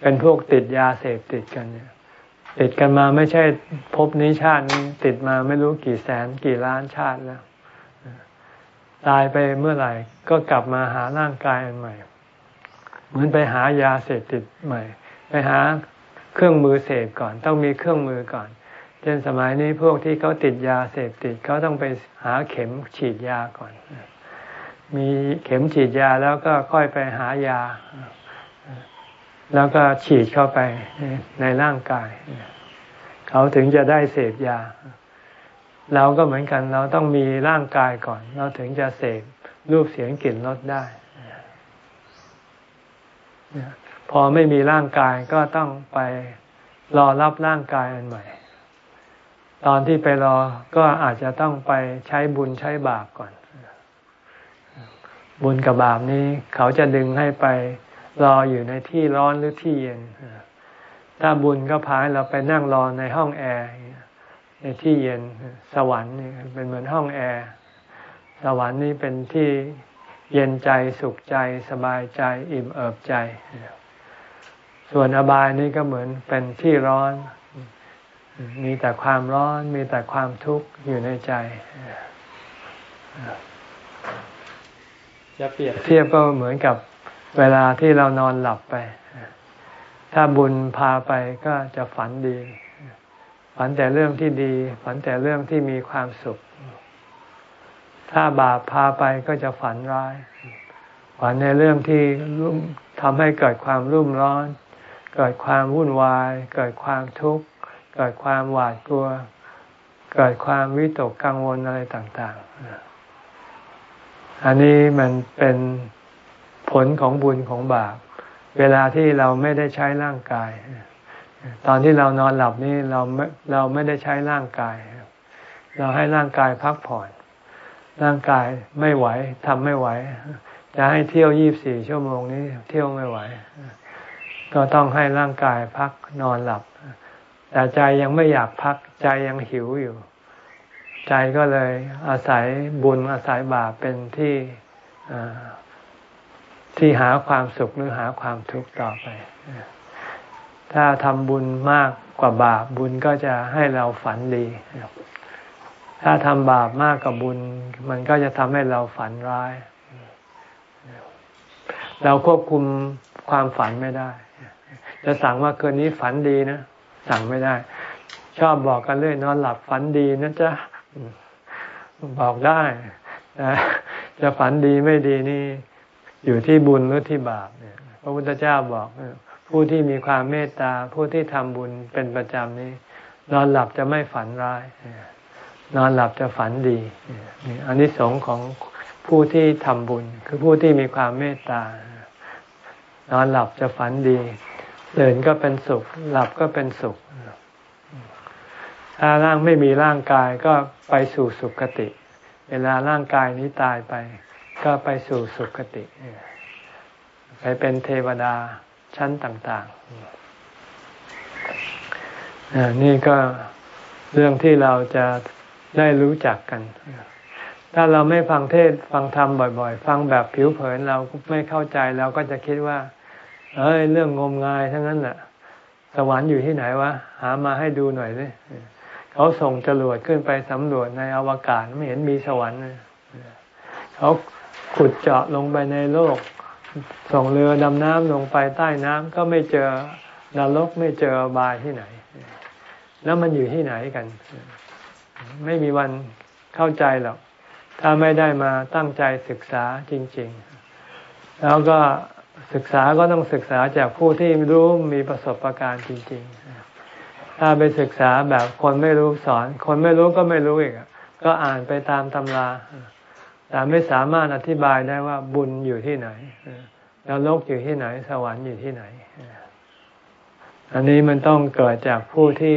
Speaker 1: เป็นพวกติดยาเสพติดกันเนี่ยติดกันมาไม่ใช่พบนี้ชาตินี้ติดมาไม่รู้กี่แสนกี่ล้านชาติแล้วตายไปเมื่อไหร่ก็กลับมาหาร่างกายอันใหม่ เหมือนไปหายาเสพติดใหม่ ไปหา เครื่องมือเสพก่อน ต้องมีเครื่องมือก่อน เช่นสมัยนี้พวกที่เขาติดยาเสพติดเขาต้องไปหาเข็มฉีดยาก่อน มีเข็มฉีดยาแล้วก็ค่อยไปหายา แล้วก็ฉีดเข้าไปในร่างกาย เขาถึงจะได้เสพยา เราก็เหมือนกันเราต้องมีร่างกายก่อน เราถึงจะเสพรูปเสียงกลิ่นรสได้ อไม่มีร่างกายก็ต้องไปรอรับร่างกายอันใหม่ ตอนที่ไปรอก็อาจจะต้องไปใช้บุญใช้บาปก่อน บุญกับบาปนี้ เขาจะดึงให้ไปรออยู่ในที่ร้อนหรือที่เย็น ถ้าบุญก็พาเราไปนั่งรอในห้องแอร์ในที่เย็นสวรรค์นี่เป็นเหมือนห้องแอร์ สวรรค์นี้เป็นที่เย็นใจสุขใจสบายใจอิ่มเอิบใจ ส่วนอบายนี้ก็เหมือนเป็นที่ร้อน มีแต่ความร้อน มีแต่ความทุกข์อยู่ในใจ จะเปรียบเทียบก็เหมือนกับเวลาที่เรานอนหลับไป ถ้าบุญพาไปก็จะฝันดี ฝันแต่เรื่องที่ดี ฝันแต่เรื่องที่มีความสุข ถ้าบาปพาไปก็จะฝันร้าย ฝันในเรื่องที่ทำให้เกิดความรุ่มร้อน เกิดความวุ่นวาย เกิดความทุกข์ เกิดความหวาดกลัว เกิดความวิตกกังวลอะไรต่างๆ อันนี้มันเป็นผลของบุญของบาป เวลาที่เราไม่ได้ใช้ร่างกาย ตอนที่เรานอนหลับนี่เราไม่เราไม่ได้ใช้ร่างกาย เราให้ร่างกายพักผ่อน ร่างกายไม่ไหวทำไม่ไหว จะให้เที่ยวยี่บสี่ชั่วโมงนี้ เที่ยวไม่ไหว ก็ต้องให้ร่างกายพักนอนหลับ แต่ใจยังไม่อยากพักใจยังหิวอยู่ ใจก็เลยอาศัยบุญอาศัยบาปเป็นที่ที่หาความสุขหรือหาความทุกข์ต่อไป ถ้าทำบุญมากกว่าบาปบุญก็จะให้เราฝันดี ถ้าทำบาปมากกว่าบุญ มันก็จะทำให้เราฝันร้าย เราควบคุมความฝันไม่ได้ จะสั่งว่าคืนนี้ฝันดีนะ สั่งไม่ได้ ชอบบอกกันเรื่อยนอนหลับฝันดีนะจ๊ะบอกได้จะฝันดีไม่ดีนี่ อยู่ที่บุญหรือที่บาปเนี่ยพระพุทธเจ้าบอกผู้ที่มีความเมตตา ผู้ที่ทำบุญเป็นประจำนี้ นอนหลับจะไม่ฝันร้าย นอนหลับจะฝันดีนี่อันนี้สงของผู้ที่ทำบุญ คือผู้ที่มีความเมตตานอนหลับจะฝันดี เดินก็เป็นสุข หลับก็เป็นสุข ถ้าร่างไม่มีร่างกายก็ไปสู่สุคติ เวลาร่างกายนี้ตายไป ก็ไปสู่สุคติ ไปเป็นเทวดาชั้นต่าง ๆ นี่ก็เรื่องที่เราจะได้รู้จักกัน ถ้าเราไม่ฟังเทศฟังธรรมบ่อย ๆ ฟังแบบผิวเผินเราไม่เข้าใจเราก็จะคิดว่า เอ้ยเรื่องงมงายทั้งนั้นแหละสวรรค์อยู่ที่ไหนวะหามาให้ดูหน่อยสิเขาส่งจรวดขึ้นไปสำรวจในอวกาศไม่เห็นมีสวรรค์เขาขุดเจาะลงไปในโลก ส่งเรือดำน้ำลงไปใต้น้ำก็ไม่เจอนรกไม่เจอบายที่ไหน แล้วมันอยู่ที่ไหนกัน ไม่มีวันเข้าใจหรอก ถ้าไม่ได้มาตั้งใจศึกษาจริง ๆ แล้วก็ ศึกษาก็ต้องศึกษาจากผู้ที่รู้มีประสบการณ์จริง ๆ ถ้าไปศึกษาแบบคนไม่รู้สอน คนไม่รู้ก็ไม่รู้อีกก็อ่านไปตามตำรา แต่ไม่สามารถอธิบายได้ว่าบุญอยู่ที่ไหนนรกอยู่ที่ไหน สวรรค์อยู่ที่ไหน อันนี้มันต้องเกิดจากผู้ที่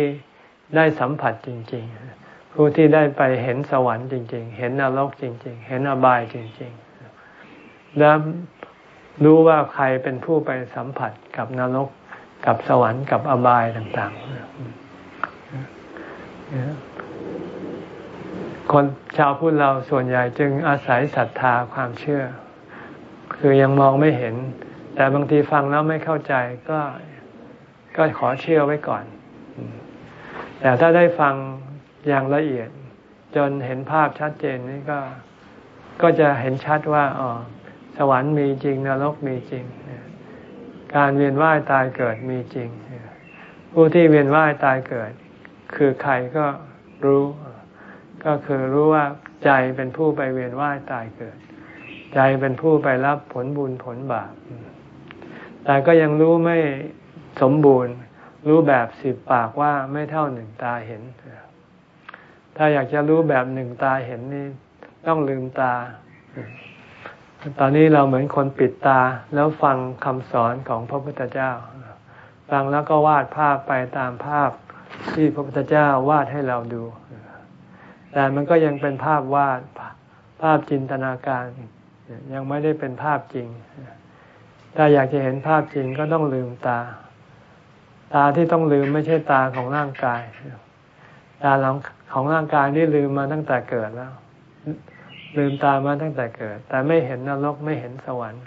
Speaker 1: ได้สัมผัสจริง ๆ ผู้ที่ได้ไปเห็นสวรรค์จริง ๆ เห็นนรกจริง ๆ เห็นอบายจริง ๆ แล้ว รู้ว่าใครเป็นผู้ไปสัมผัสกับนรก กับสวรรค์กับอบายต่างๆ คนชาวพุทธเราส่วนใหญ่จึงอาศัยศรัทธาความเชื่อ คือยังมองไม่เห็น แต่บางทีฟังแล้วไม่เข้าใจก็ก็ขอเชื่อไว้ก่อน แต่ถ้าได้ฟังอย่างละเอียด จนเห็นภาพชัดเจนนี่ก็ก็จะเห็นชัดว่าอ๋อ สวรรค์มีจริง นรกมีจริง การเวียนว่ายตายเกิดมีจริง ผู้ที่เวียนว่ายตายเกิด คือใครก็รู้ ก็คือรู้ว่าใจเป็นผู้ไปเวียนว่ายตายเกิด ใจเป็นผู้ไปรับผลบุญผลบาปแต่ก็ยังรู้ไม่สมบูรณ์ รู้แบบสิบปากว่าไม่เท่าหนึ่งตาเห็น ถ้าอยากจะรู้แบบหนึ่งตาเห็นนี่ต้องลืมตา ตอนนี้เราเหมือนคนปิดตาแล้วฟังคำสอนของพระพุทธเจ้า ฟังแล้วก็วาดภาพไปตามภาพที่พระพุทธเจ้าวาดให้เราดู แต่มันก็ยังเป็นภาพวาดภาพจินตนาการ ยังไม่ได้เป็นภาพจริง ถ้าอยากจะเห็นภาพจริงก็ต้องลืมตา ตาที่ต้องลืมไม่ใช่ตาของร่างกาย ตาของร่างกายนี่ลืมมาตั้งแต่เกิดแล้ว ลืมตามาตั้งแต่เกิด แต่ไม่เห็นนรกไม่เห็นสวรรค์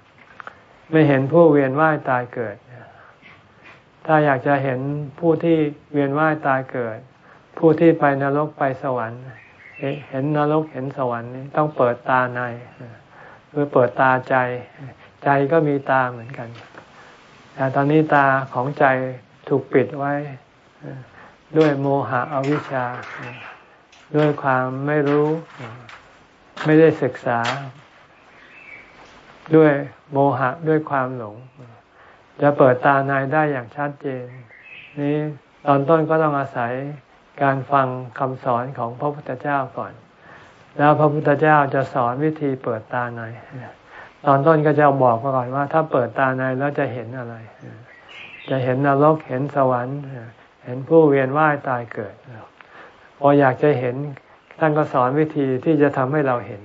Speaker 1: ไม่เห็นผู้เวียนว่ายตายเกิด ถ้าอยากจะเห็นผู้ที่เวียนว่ายตายเกิด ผู้ที่ไปนรกไปสวรรค์เห็นนรกเห็นสวรรค์นี่ต้องเปิดตาในคือเปิดตาใจ ใจก็มีตาเหมือนกันแต่ตอนนี้ตาของใจถูกปิดไว้ ด้วยโมหะอวิชชา ด้วยความไม่รู้ ไม่ได้ศึกษา ด้วยโมหะด้วยความหลง จะเปิดตาในได้อย่างชัดเจน นี้ตอนต้นก็ต้องอาศัยการฟังคำสอนของพระพุทธเจ้าก่อน แล้วพระพุทธเจ้าจะสอนวิธีเปิดตาในตอนต้นก็จะบอกมาก่อนว่า ถ้าเปิดตาในแล้วจะเห็นอะไร จะเห็นนรกเห็นสวรรค์ เห็นผู้เวียนว่ายตายเกิด พออยากจะเห็น ท่านก็สอนวิธีที่จะทำให้เราเห็น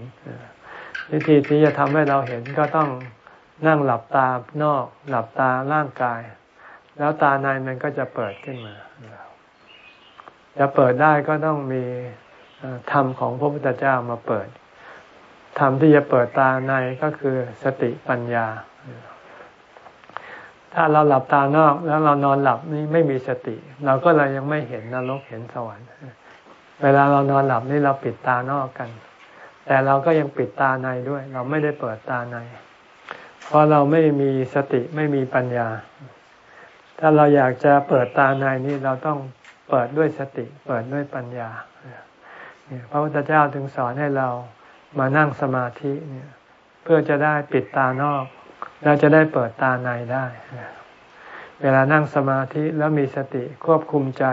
Speaker 1: วิธีที่จะทำให้เราเห็นก็ต้องนั่งหลับตานอก หลับตาร่างกาย แล้วตาในมันก็จะเปิดขึ้นมา จะเปิดได้ก็ต้องมีธรรมของพระพุทธเจ้ามาเปิดธรรมที่จะเปิดตาในก็คือสติปัญญา ถ้าเราหลับตานอกแล้วเรานอนหลับนี่ไม่มีสติ เราก็เลยยังไม่เห็นนรกเห็นสวรรค์ เวลาเรานอนหลับนี่เราปิดตานอกกัน แต่เราก็ยังปิดตาในด้วย เราไม่ได้เปิดตาใน เพราะเราไม่มีสติไม่มีปัญญา ถ้าเราอยากจะเปิดตาในนี่เราต้องเปิดด้วยสติ เปิดด้วยปัญญาพระพุทธเจ้าถึงสอนให้เรามานั่งสมาธิเนี่ยเพื่อจะได้ปิดตานอก เราจะได้เปิดตาในได้ เวลานั่งสมาธิแล้วมีสติควบคุมใจ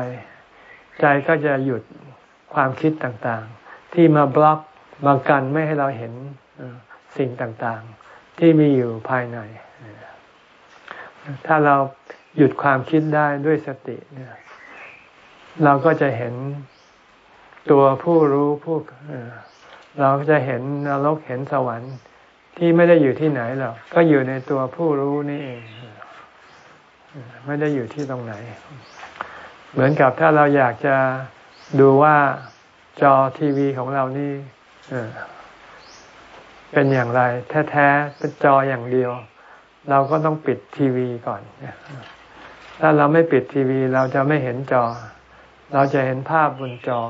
Speaker 1: ใจก็จะหยุด ความคิดต่างๆ ที่มาบล็อกมากันไม่ให้เราเห็นสิ่งต่างๆ ที่มีอยู่ภายใน ถ้าเราหยุดความคิดได้ด้วยสติเนี่ยเราก็จะเห็นตัวผู้รู้ผู้เราจะเห็นนรกเห็นสวรรค์ที่ไม่ได้อยู่ที่ไหนหรอกก็อยู่ในตัวผู้รู้นี่เอง ไม่ได้อยู่ที่ตรงไหน เหมือนกับถ้าเราอยากจะ ดูว่าจอทีวีของเรานี่เป็นอย่างไร แท้ๆเป็นจออย่างเดียว เราก็ต้องปิดทีวีก่อน ถ้าเราไม่ปิดทีวีเราจะไม่เห็นจอ เราจะเห็นภาพบนจอ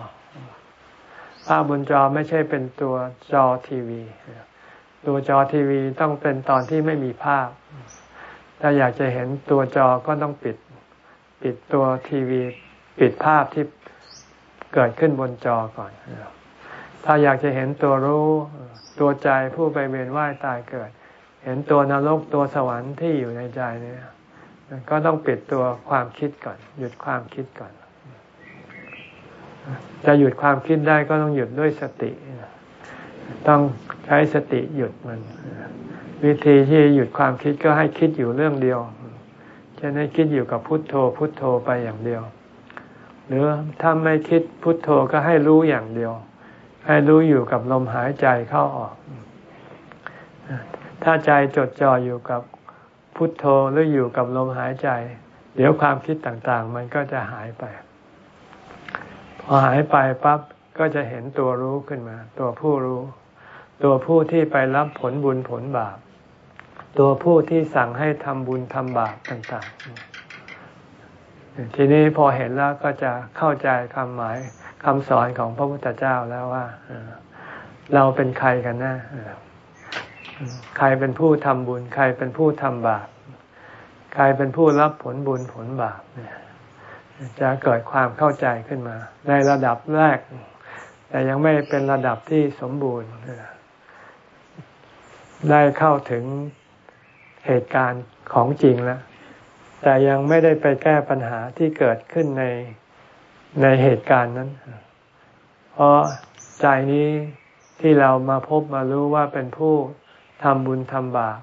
Speaker 1: ภาพบนจอไม่ใช่เป็นตัวจอทีวีตัวจอทีวีต้องเป็นตอนที่ไม่มีภาพ ถ้าอยากจะเห็นตัวจอก็ต้องปิด ปิดตัวทีวี ปิดภาพที่ เกิดขึ้นบนจอก่อน ถ้าอยากจะเห็นตัวรู้ตัวใจผู้ไปเวียนว่ายตายเกิด เห็นตัวนรกตัวสวรรค์ที่อยู่ในใจเนี่ยก็ต้องปิดตัวความคิดก่อน หยุดความคิดก่อน จะหยุดความคิดได้ก็ต้องหยุดด้วยสติ ต้องใช้สติหยุดมัน วิธีที่หยุดความคิดก็ให้คิดอยู่เรื่องเดียวเช่นให้คิดอยู่กับพุทโธพุทโธไปอย่างเดียว หรือถ้าไม่คิดพุทโธก็ให้รู้อย่างเดียว ให้รู้อยู่กับลมหายใจเข้าออก ถ้าใจจดจ่ออยู่กับพุทโธหรืออยู่กับลมหายใจ เดี๋ยวความคิดต่างๆ มันก็จะหายไป พอหายไปปั๊บก็จะเห็นตัวรู้ขึ้นมา ตัวผู้รู้ ตัวผู้ที่ไปรับผลบุญผลบาป ตัวผู้ที่สั่งให้ทำบุญทำบาปต่าง ๆ ทีนี้พอเห็นแล้วก็จะเข้าใจคำหมายคำสอนของพระพุทธเจ้าแล้วว่าเราเป็นใครกันนะใครเป็นผู้ทำบุญ ใครเป็นผู้ทำบาป ใครเป็นผู้รับผลบุญผลบาปเนี่ยจะเกิดความเข้าใจขึ้นมา ในระดับแรก แต่ยังไม่เป็นระดับที่สมบูรณ์ได้เข้าถึงเหตุการณ์ของจริงแล้ว แต่ยังไม่ได้ไปแก้ปัญหาที่เกิดขึ้นในในเหตุการณ์นั้น เพราะใจนี้ที่เรามาพบมารู้ว่าเป็นผู้ทำบุญทำบาป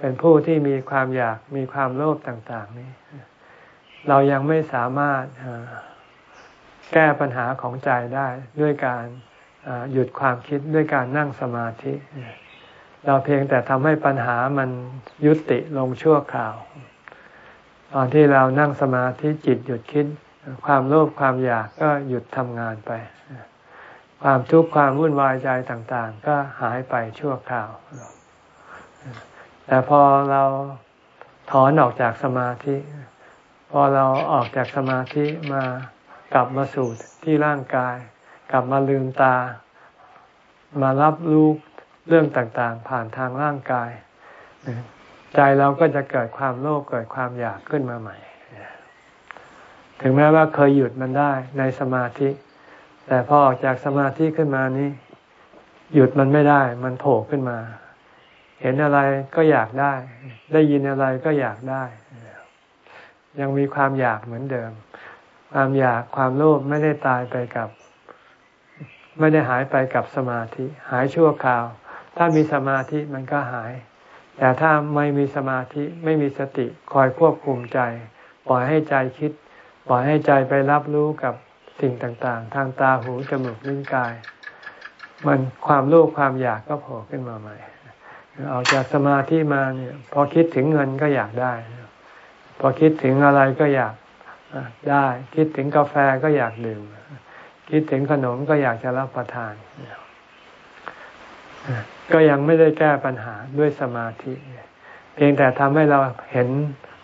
Speaker 1: เป็นผู้ที่มีความอยากมีความโลภต่าง ๆ นี้ เรายังไม่สามารถแก้ปัญหาของใจได้ด้วยการหยุดความคิดด้วยการนั่งสมาธิ เราเพียงแต่ทำให้ปัญหามันยุติลงชั่วคราว ตอนที่เรานั่งสมาธิจิตหยุดคิด ความโลภความอยากก็หยุดทำงานไป ความทุกข์ความวุ่นวายใจต่างๆ ก็หายไปชั่วคราว แต่พอเราถอนออกจากสมาธิ พอเราออกจากสมาธิมากลับมาสู่ที่ร่างกาย กลับมาลืมตา มารับรู้เรื่องต่างๆ ผ่านทางร่างกาย ใจเราก็จะเกิดความโลภเกิดความอยากขึ้นมาใหม่ ถึงแม้ว่าเคยหยุดมันได้ในสมาธิ แต่พอออกจากสมาธิขึ้นมานี้ หยุดมันไม่ได้ มันโผล่ขึ้นมา เห็นอะไรก็อยากได้ ได้ยินอะไรก็อยากได้ ยังมีความอยากเหมือนเดิม ความอยากความโลภไม่ได้ตายไปกับ ไม่ได้หายไปกับสมาธิ หายชั่วคราว ถ้ามีสมาธิมันก็หาย แต่ถ้าไม่มีสมาธิไม่มีสติคอยควบคุมใจ ปล่อยให้ใจคิด ปล่อยให้ใจไปรับรู้กับสิ่งต่างๆ ทางตาหูจมูกลิ้นกาย มันความโลภความอยากก็โผล่ขึ้นมาใหม่ออกจากสมาธิมาเนี่ยพอคิดถึงเงินก็อยากได้ พอคิดถึงอะไรก็อยากได้ คิดถึงกาแฟก็อยากดื่ม คิดถึงขนมก็อยากจะรับประทาน ก็ยังไม่ได้แก้ปัญหาด้วยสมาธิ เพียงแต่ทำให้เราเห็น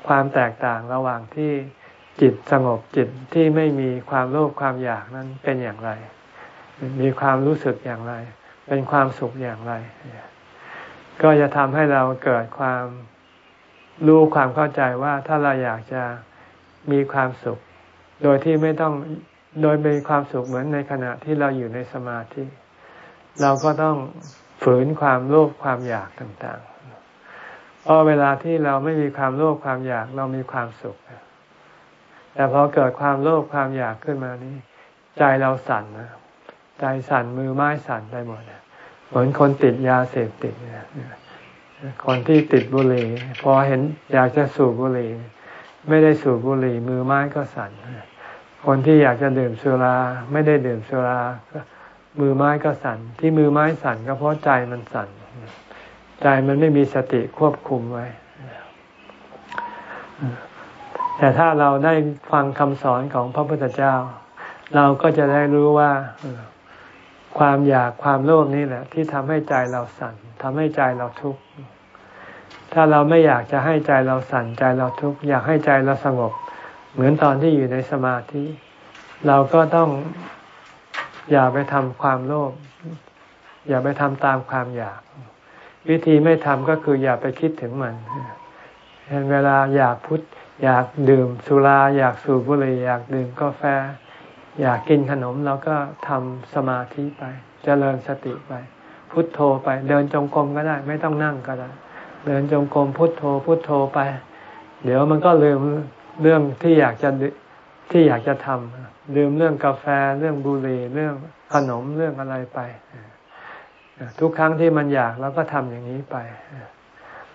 Speaker 1: ความแตกต่างระหว่างที่จิตสงบจิตที่ไม่มีความโลภความอยากนั้นเป็นอย่างไร มีความรู้สึกอย่างไร เป็นความสุขอย่างไร ก็จะทำให้เราเกิดความรู้ความเข้าใจว่าถ้าเราอยากจะมีความสุข โดยที่ไม่ต้องโดยมีความสุขเหมือนในขณะที่เราอยู่ในสมาธิ เราก็ต้อง ฝืนความโลภความอยากต่างๆเพราะเวลาที่เราไม่มีความโลภความอยากเรามีความสุข แต่พอเกิดความโลภความอยากขึ้นมานี้ ใจเราสั่นนะใจสั่นมือไม้สั่นไปหมดเหมือนคนติดยาเสพติดคนที่ติดบุหรี่พอเห็นอยากจะสูบบุหรี่ไม่ได้สูบบุหรี่มือไม้ก็สั่นคนที่อยากจะดื่มสุรา ไม่ได้ดื่มสุรา มือไม้ก็สั่น ที่มือไม้สั่นก็เพราะใจมันสั่น ใจมันไม่มีสติควบคุมไว้ แต่ถ้าเราได้ฟังคำสอนของพระพุทธเจ้า เราก็จะได้รู้ว่าความอยากความโลภนี่แหละ ที่ทำให้ใจเราสั่นทำให้ใจเราทุกข์ถ้าเราไม่อยากจะให้ใจเราสั่นใจเราทุกข์อยากให้ใจเราสงบ เหมือนตอนที่อยู่ในสมาธิ เราก็ต้อง อย่าไปทำความโลภอย่าไปทำตามความอยาก วิธีไม่ทำก็คืออย่าไปคิดถึงมันเห็นเวลาอยากพุทธอยากดื่มสุราอยากสูบบุหรี่อยากดื่มกาแฟ อยากกินขนมเราก็ทำสมาธิไปจเจริญสติไป พุทโธไป เดินจงกรมก็ได้ ไม่ต้องนั่งก็ได้ เดินจงกรมพุทโธ พุทโธไป เดี๋ยวมันก็ลืมเรื่องที่อยากจะที่อยากจะทำ ลืมเรื่องกาแฟเรื่องบุหรี่เรื่องขนมเรื่องอะไรไป ทุกครั้งที่มันอยากเราก็ทำอย่างนี้ไป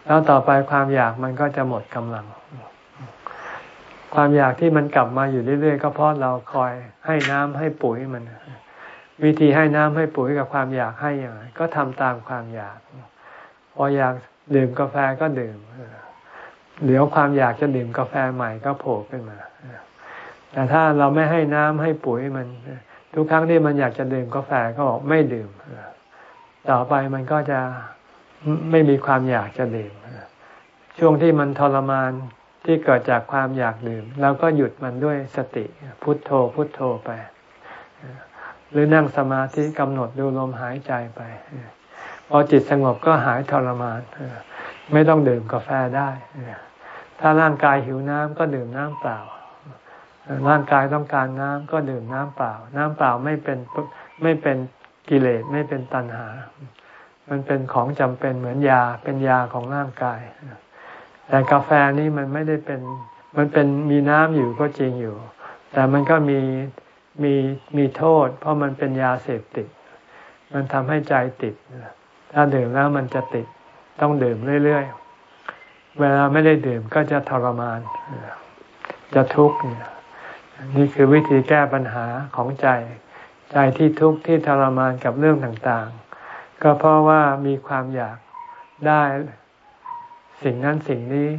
Speaker 1: แล้วต่อไปความอยากมันก็จะหมดกำลัง ความอยากที่มันกลับมาอยู่เรื่อยๆก็เพราะเราคอยให้น้ำให้ปุ๋ยมัน วิธีให้น้ำให้ปุ๋ยกับความอยากให้อย่างไรก็ทำตามความอยาก พออยากดื่มกาแฟก็ดื่มเดี๋ยวความอยากจะดื่มกาแฟใหม่ก็โผล่ขึ้นมา แต่ถ้าเราไม่ให้น้ำให้ปุ๋ยมัน ทุกครั้งที่มันอยากจะดื่มกาแฟก็บอกไม่ดื่ม ต่อไปมันก็จะไม่มีความอยากจะดื่ม ช่วงที่มันทรมานที่เกิดจากความอยากดื่มเราก็หยุดมันด้วยสติพุทโธพุทโธไป หรือนั่งสมาธิกำหนดดูลมหายใจไป พอจิตสงบก็หายทรมาน ไม่ต้องดื่มกาแฟได้ ถ้าร่างกายหิวน้ำก็ดื่มน้ำเปล่า ร่างกายต้องการน้ำก็ดื่มน้ำเปล่า น้ำเปล่าไม่เป็นไม่เป็นกิเลสไม่เป็นตัณหา มันเป็นของจำเป็นเหมือนยาเป็นยาของร่างกาย แต่กาแฟนี่มันไม่ได้เป็น มันเป็นมีน้ำอยู่ก็จริงอยู่ แต่มันก็มีมีมีโทษ เพราะมันเป็นยาเสพติด มันทำให้ใจติด ถ้าดื่มแล้วมันจะติดต้องดื่มเรื่อยๆ เวลาไม่ได้ดื่มก็จะทรมาน จะทุกข์นี่ นี่คือวิธีแก้ปัญหาของใจ ใจที่ทุกข์ที่ทรมานกับเรื่องต่างๆ ก็เพราะว่ามีความอยากได้สิ่งนั้นสิ่งนี้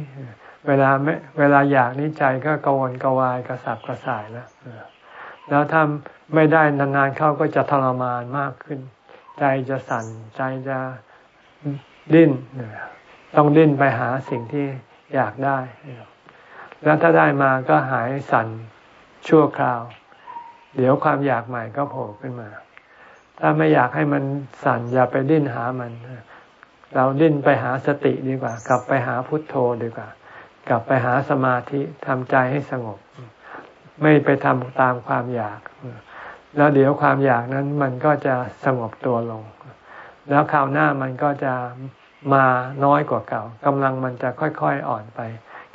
Speaker 1: เวลาไม่เวลาอยากนี้ใจก็กวนกวายกระสับกระส่ายแล้วแล้วถ้าไม่ได้นานๆเข้าก็จะทรมานมากขึ้น ใจจะสั่น ใจจะดิ้นต้องดิ้นไปหาสิ่งที่อยากได้ แล้วถ้าได้มาก็หายสั่น ชั่วคราว เดี๋ยวความอยากใหม่ก็โผล่ขึ้นมา ถ้าไม่อยากให้มันสั่นอย่าไปดิ้นหามัน เราดิ้นไปหาสติดีกว่า กลับไปหาพุทโธดีกว่า กลับไปหาสมาธิทำใจให้สงบ ไม่ไปทำตามความอยาก แล้วเดี๋ยวความอยากนั้นมันก็จะสงบตัวลง แล้วคราวหน้ามันก็จะมาน้อยกว่าเก่ากำลังมันจะค่อยๆอ่อนไป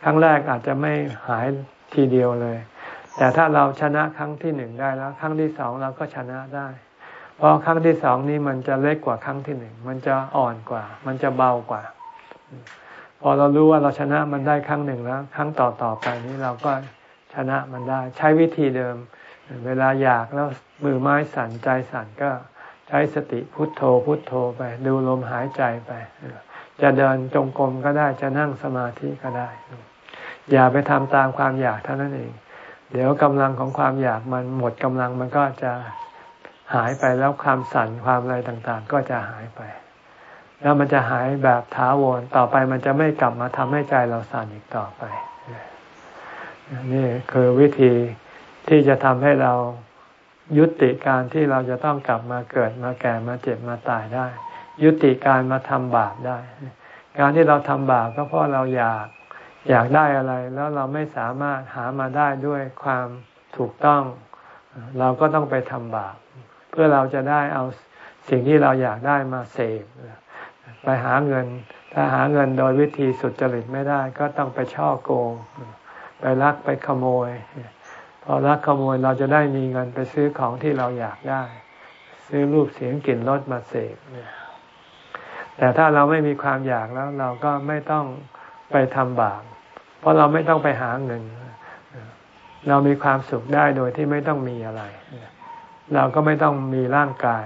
Speaker 1: ครั้งแรกอาจจะไม่หายทีเดียวเลย แต่ถ้าเราชนะครั้งที่หนึ่งได้แล้ว ครั้งที่สองเราก็ชนะได้ เพราะครั้งที่สองนี้มันจะเล็กกว่าครั้งที่หนึ่งมันจะอ่อนกว่า มันจะเบากว่า พอเรารู้ว่าเราชนะมันได้ครั้งหนึ่งแล้ว ครั้งต่อต่อไปนี้เราก็ชนะมันได้ ใช้วิธีเดิม เวลาอยากแล้วมือไม้สั่นใจสั่นก็ใช้สติพุทโธพุทโธไป ดูลมหายใจไป จะเดินจงกรมก็ได้จะนั่งสมาธิก็ได้ อย่าไปทำตามความอยากเท่านั้นเอง เดี๋ยวกำลังของความอยากมันหมดกำลังมันก็จะหายไปแล้วความสั่นความอะไรต่างๆ ก็จะหายไป แล้วมันจะหายแบบท้าวรต่อไปมันจะไม่กลับมาทำให้ใจเราสั่นอีกต่อไป นี่คือวิธีที่จะทำให้เรายุติการที่เราจะต้องกลับมาเกิดมาแก่มาเจ็บมาตายได้ ยุติการมาทำบาปได้ การที่เราทำบาปก็เพราะเราอยาก อยากได้อะไรแล้วเราไม่สามารถหามาได้ด้วยความถูกต้อง เราก็ต้องไปทำบาปเพื่อเราจะได้เอาสิ่งที่เราอยากได้มาเสพไปหาเงิน ถ้าหาเงินโดยวิธีสุดจริตไม่ได้ก็ต้องไปช่อโกง ไปลักไปขโมย พอรักขโมยเราจะได้มีเงินไปซื้อของที่เราอยากได้ ซื้อรูปเสียงกลิ่นรสมาเสกแต่ถ้าเราไม่มีความอยากแล้วเราก็ไม่ต้องไปทำบาป เพราะเราไม่ต้องไปหาเงิน เรามีความสุขได้โดยที่ไม่ต้องมีอะไร เราก็ไม่ต้องมีร่างกาย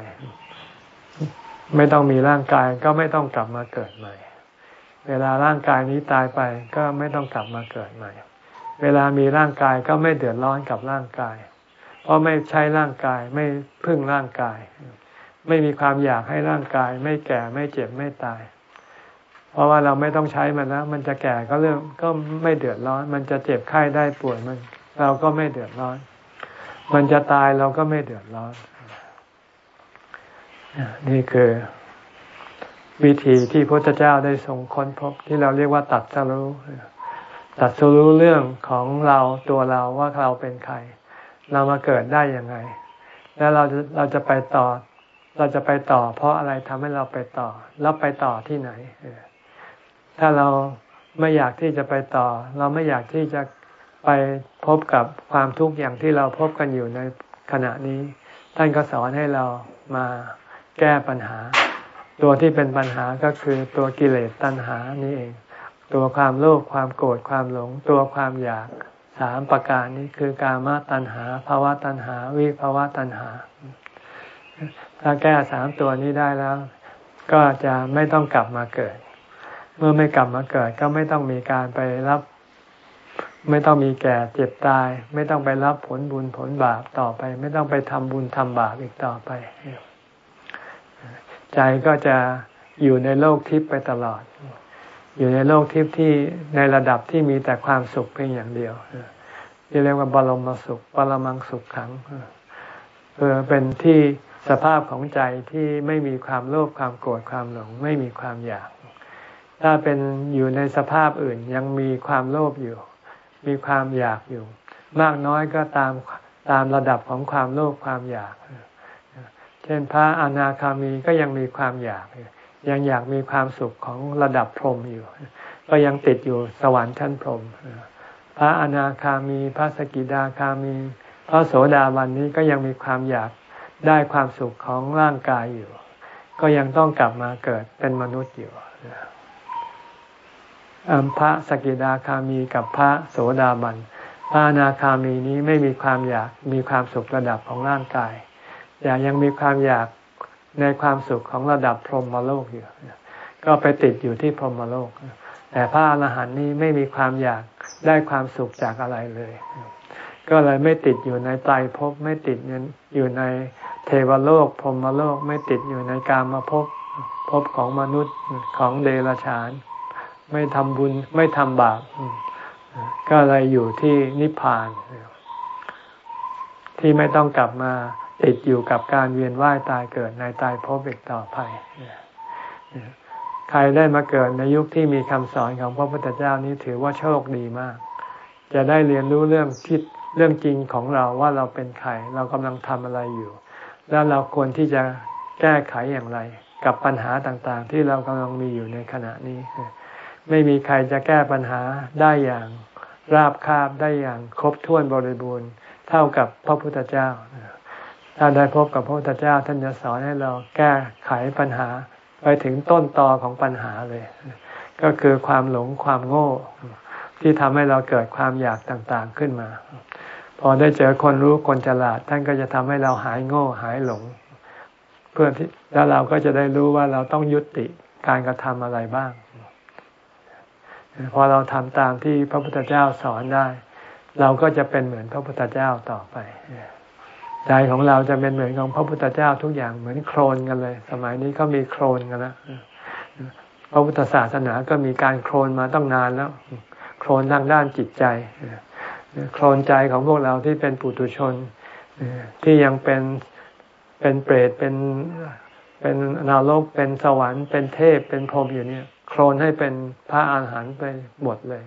Speaker 1: ไม่ต้องมีร่างกายก็ไม่ต้องกลับมาเกิดใหม่ เวลาร่างกายนี้ตายไปก็ไม่ต้องกลับมาเกิดใหม่ เวลามีร่างกายก็ไม่เดือดร้อนกับร่างกาย เพราะไม่ใช้ร่างกายไม่พึ่งร่างกาย ไม่มีความอยากให้ร่างกาย ไม่แก่ไม่เจ็บไม่ตาย เพราะว่าเราไม่ต้องใช้มันแล้วมันจะแก่ก็เรื่องก็ไม่เดือดร้อน มันจะเจ็บไข้ได้ป่วยมัน เราก็ไม่เดือดร้อน มันจะตายเราก็ไม่เดือดร้อน นี่คือ วิธีที่พระพุทธเจ้าได้ทรงค้นพบที่เราเรียกว่าตัดสรู้ตัดสรู้เรื่องของเราตัวเราว่าเราเป็นใคร เรามาเกิดได้ยังไง แล้วเราจะเราจะไปต่อ เราจะไปต่อ เพราะอะไรทำให้เราไปต่อ แล้วไปต่อที่ไหน ถ้าเราไม่อยากที่จะไปต่อ เราไม่อยากที่จะไปพบกับความทุกข์อย่างที่เราพบกันอยู่ในขณะนี้ ท่านก็สอนให้เรามาแก้ปัญหา ตัวที่เป็นปัญหาก็คือตัวกิเลสตัณหานี่เอง ตัวความโลภความโกรธความหลง ตัวความอยากสามประการนี้คือกามตัณหาภาวะตัณหา วิภาวะตัณหา ถ้าแก้สามตัวนี้ได้แล้ว ก็จะไม่ต้องกลับมาเกิด เมื่อไม่กลับมาเกิดก็ไม่ต้องมีการไปรับ ไม่ต้องมีแก่เจ็บตาย ไม่ต้องไปรับผลบุญผลบาปต่อไป ไม่ต้องไปทำบุญทำบาปอีกต่อไป ใจก็จะอยู่ในโลกทิพย์ไปตลอด อยู่ในโลกทิพย์ที่ในระดับที่มีแต่ความสุขเพียงอย่างเดียวที่เรียกว่าบรมสุขปรมังสุขขังเออเป็นที่สภาพของใจที่ไม่มีความโลภความโกรธความหลง ไม่มีความอยาก ถ้าเป็นอยู่ในสภาพอื่นยังมีความโลภอยู่ มีความอยากอยู่ มากน้อยก็ตามตามระดับของความโลภความอยาก เช่นพระอนาคามีก็ยังมีความอยากอยู่ยังอยากมีความสุขของระดับพรหมอยู่ ก็ยังติดอยู่สวรรค์ชั้นพรหมพระอนาคามี พระสกิดาคามี พระโสดาบันนี้ก็ยังมีความอยากได้ความสุขของร่างกายอยู่ ก็ยังต้องกลับมาเกิดเป็นมนุษย์อยู่ พระสกิดาคามีกับพระโสดาบัน พระนาคามีนี้ไม่มีความอยากมีความสุขระดับของร่างกายแต่ยังมีความอยากในความสุขของระดับพรหมโลกอยู่ ก็ไปติดอยู่ที่พรหมโลก แต่พระอรหันต์นี้ไม่มีความอยากได้ความสุขจากอะไรเลย ก็เลยไม่ติดอยู่ในไตรภพไม่ติดอยู่ในเทวโลกพรหมโลกไม่ติดอยู่ในกามาพบพของมนุษย์ของเดรัจฉาน ไม่ทำบุญไม่ทำบาป ก็เลยอยู่ที่นิพพาน ที่ไม่ต้องกลับมาติดอยู่กับการเวียนว่ายตายเกิดในตายพบอีกต่อไป ใครได้มาเกิดในยุคที่มีคำสอนของพระพุทธเจ้านี้ถือว่าโชคดีมาก จะได้เรียนรู้เรื่องทิศเรื่องจริงของเราว่าเราเป็นใครเรากำลังทำอะไรอยู่ แล้วเราควรที่จะแก้ไขอย่างไร กับปัญหาต่างๆ ที่เรากำลังมีอยู่ในขณะนี้ ไม่มีใครจะแก้ปัญหาได้อย่างราบคาบได้อย่างครบถ้วนบริบูรณ์ เท่ากับพระพุทธเจ้า ถ้าได้พบกับพระพุทธเจ้า ท่านจะสอนให้เราแก้ไขปัญหาไปถึงต้นตอของปัญหาเลย ก็คือความหลงความโง่ ที่ทำให้เราเกิดความอยากต่างๆขึ้นมา พอได้เจอคนรู้คนฉลาด ท่านก็จะทำให้เราหายโง่หายหลง เพื่อที่แล้วเราก็จะได้รู้ว่าเราต้องยุติการกระทำอะไรบ้าง พอเราทำตามที่พระพุทธเจ้าสอนได้ เราก็จะเป็นเหมือนพระพุทธเจ้าต่อไปใจของเราจะเป็นเหมือนของพระพุทธเจ้าทุกอย่างเหมือนโครนกันเลย สมัยนี้ก็มีโครนกันแล้วพระพุทธศาสนาก็มีการโครนมาตั้งนานแล้ว โครนทางด้านจิตใจโครนใจของพวกเราที่เป็นปุถุชนที่ยังเป็นเป็นเปรตเป็นเป็นนรกเป็นสวรรค์ เป็นเทพเป็นพรหมอยู่เนี่ย โครนให้เป็นพระอาหารหันต์ไปหมดเลย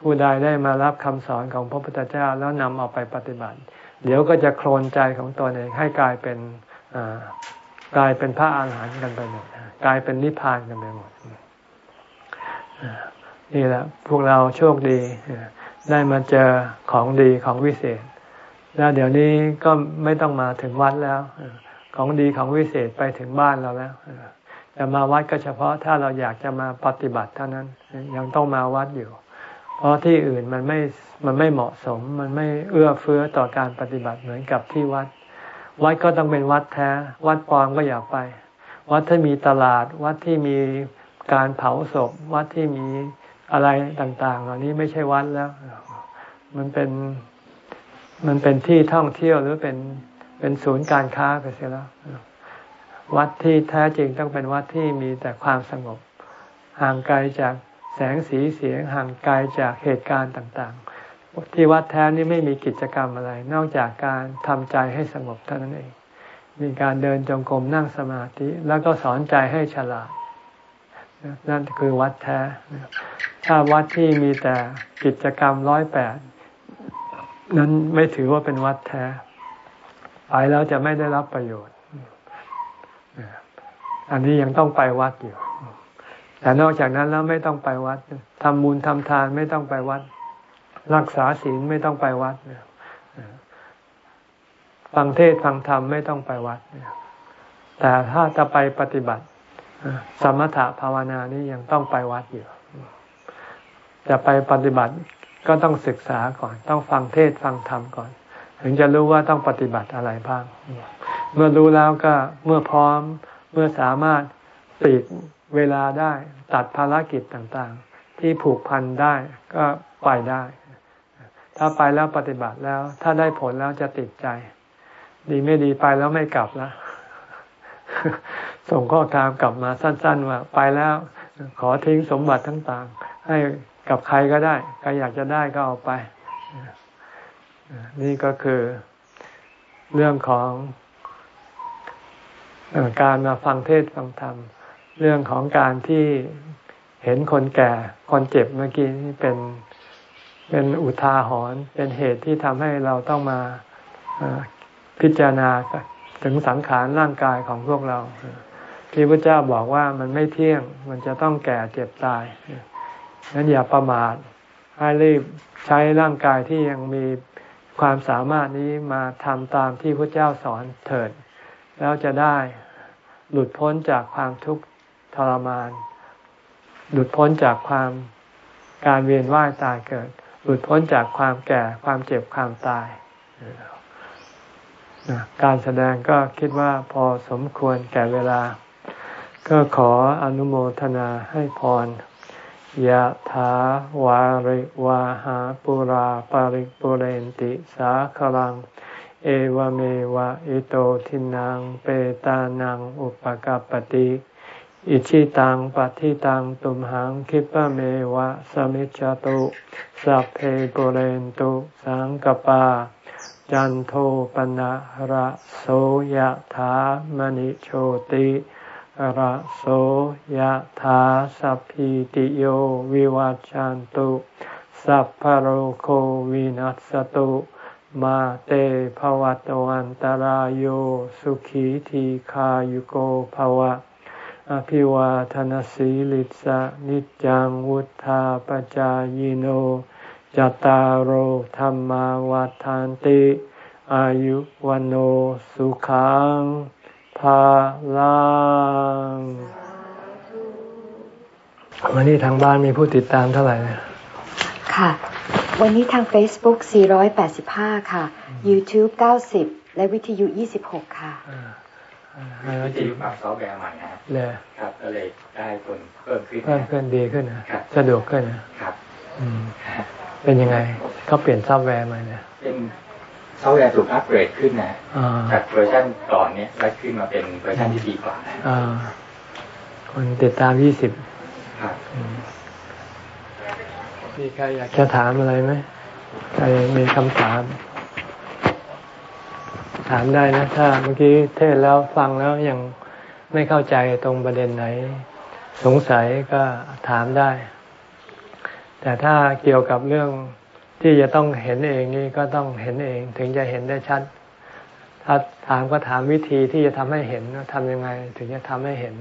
Speaker 1: ผู้ใดได้มารับคำสอนของพระพุทธเจ้าแล้วนำเอาไปปฏิบัติ เดี๋ยวก็จะโคลนใจของตนเองให้กลายเป็นกลายเป็นพระอาหารหันต์กันไปหมดกลายเป็นนิพพานกันไปหมดนี่แหละพวกเราโชคดีได้มาเจอของดีของวิเศษ แล้วเดี๋ยวนี้ก็ไม่ต้องมาถึงวัดแล้ว ของดีของวิเศษไปถึงบ้านเราแล้ว จะมาวัดก็เฉพาะถ้าเราอยากจะมาปฏิบัติเท่านั้น ยังต้องมาวัดอยู่ เพราะที่อื่นมันไม่มันไม่เหมาะสม มันไม่เอื้อเฟื้อต่อการปฏิบัติเหมือนกับที่วัด วัดก็ต้องเป็นวัดแท้ วัดปลอมก็อย่าไป วัดที่มีตลาด วัดที่มีการเผาศพ วัดที่มีอะไรต่างๆ เหล่านี้ไม่ใช่วัดแล้ว มันเป็นมันเป็นที่ท่องเที่ยวหรือเป็นเป็นศูนย์การค้าไปเสียแล้ว วัดที่แท้จริงต้องเป็นวัดที่มีแต่ความสงบ ห่างไกลจากแสงสีเสียงห่างไกลจากเหตุการณ์ต่างๆ ที่วัดแท้นี่ไม่มีกิจกรรมอะไร นอกจากการทำใจให้สงบเท่านั้นเอง มีการเดินจงกรมนั่งสมาธิ แล้วก็สอนใจให้ฉลาด นั่นคือวัดแท้ ถ้าวัดที่มีแต่กิจกรรมร้อยแปดนั้นไม่ถือว่าเป็นวัดแท้ ไปแล้วจะไม่ได้รับประโยชน์ อันนี้ยังต้องไปวัดอยู่แต่นอกจากนั้นแล้วไม่ต้องไปวัดทำบุญทำทานไม่ต้องไปวัด รักษาศีลไม่ต้องไปวัดฟังเทศฟังธรรมไม่ต้องไปวัดแต่ถ้าจะไปปฏิบัติ สมถะภาวนานี้ยังต้องไปวัดอยู่จะไปปฏิบัติก็ต้องศึกษาก่อน ต้องฟังเทศฟังธรรมก่อน ถึงจะรู้ว่าต้องปฏิบัติอะไรบ้าง เมื่อรู้แล้วก็เมื่อพร้อม เมื่อสามารถปีกเวลาได้ตัดภารกิจต่างๆ ที่ผูกพันได้ก็ไปได้ ถ้าไปแล้วปฏิบัติแล้ว ถ้าได้ผลแล้วจะติดใจ ดีไม่ดีไปแล้วไม่กลับล้วส่งข้อความกลับมาสั้น ๆ ว่า ไปแล้ว ขอทิ้งสมบัติทั้งต่าง ให้กับใครก็ได้ใครอยากจะได้ก็เอาไป นี่ก็คือเรื่องของ การมาฟังเทศฟังธรรม เรื่องของการที่เห็นคนแก่ คนเจ็บเมื่อกี้นี่เป็นเป็นอุทาหรณ์เป็นเหตุที่ทำให้เราต้องมาพิจารณาถึงสังขารร่างกายของพวกเรา ที่พระเจ้าบอกว่ามันไม่เที่ยงมันจะต้องแก่เจ็บตายนั้นอย่าประมาทให้รีบใช้ร่างกายที่ยังมีความสามารถนี้มาทำตามที่พระเจ้าสอนเถิด แล้วจะได้หลุดพ้นจากความทุกข์ทรมาน หลุดพ้นจากความการเวียนว่ายตายเกิด หลุดพ้นจากความแก่ความเจ็บความตาย การแสดงก็คิดว่าพอสมควรแก่เวลา ก็ขออนุโมทนาให้พรยะถาวาริวาหาปุราปาริปุเรนติสาคลัง เอวเมวะอิโตทินังเปตานังอุปกาปติอิชิตังปฏิตังตุมหังคิปะเมวะสมิจจตุสัพเพปเรนตุสังกปา จันโทปนะระโสยถามณิโชติระโสยถาสัพพิติโยวิวัจจันตุสัพพโรโควินัสตุ มาเตภวัตวันตารโยสุขีทีขายุโกภวะ อภิวาทนสีลิสะนิจังวุธาปจายโนจตารโหธรรมวาทานติ อายุวันโอสุขังภาลังวันนี้ทางบ้านมีผู้ติดตามเท่าไหร่เนี่ย
Speaker 2: ค่ะ วันนี้ทาง Facebook 485 ค่ะ YouTube 90 และวิทยุ 26 ค่ะ
Speaker 3: วิทยุปรับซอฟต์แวร์ใหม่นะ
Speaker 1: เลย
Speaker 3: ครับ ก็เลยได้คนเพิ่มขึ้น
Speaker 1: เพิ่มขึ้นดีขึ้นนะสะดวกขึ้นนะ
Speaker 3: ครับ
Speaker 1: เป็นยังไงเขาเปลี่ยนซอฟต์แวร์ใหม่เนี่ย
Speaker 3: เป็นซอฟต์แวร์ถูกอัปเกรดขึ้นนะจากเวอร์ชันก่อนเนี้ยได้ขึ้นมาเป็นเวอร์ชันที่ดีกว่า
Speaker 1: คนติดตามยี่สิบ มีใครอยากจะถามอะไรไหมใครมีคำถาม ถามได้นะ ถ้าเมื่อกี้เทศน์แล้วฟังแล้วยังไม่เข้าใจตรงประเด็นไหน สงสัยก็ถามได้ แต่ถ้าเกี่ยวกับเรื่องที่จะต้องเห็นเองนี่ก็ต้องเห็นเองถึงจะเห็นได้ชัด ถ้าถามก็ถามวิธีที่จะทำให้เห็นว่าทำยังไง ถึงจะทำให้เห็น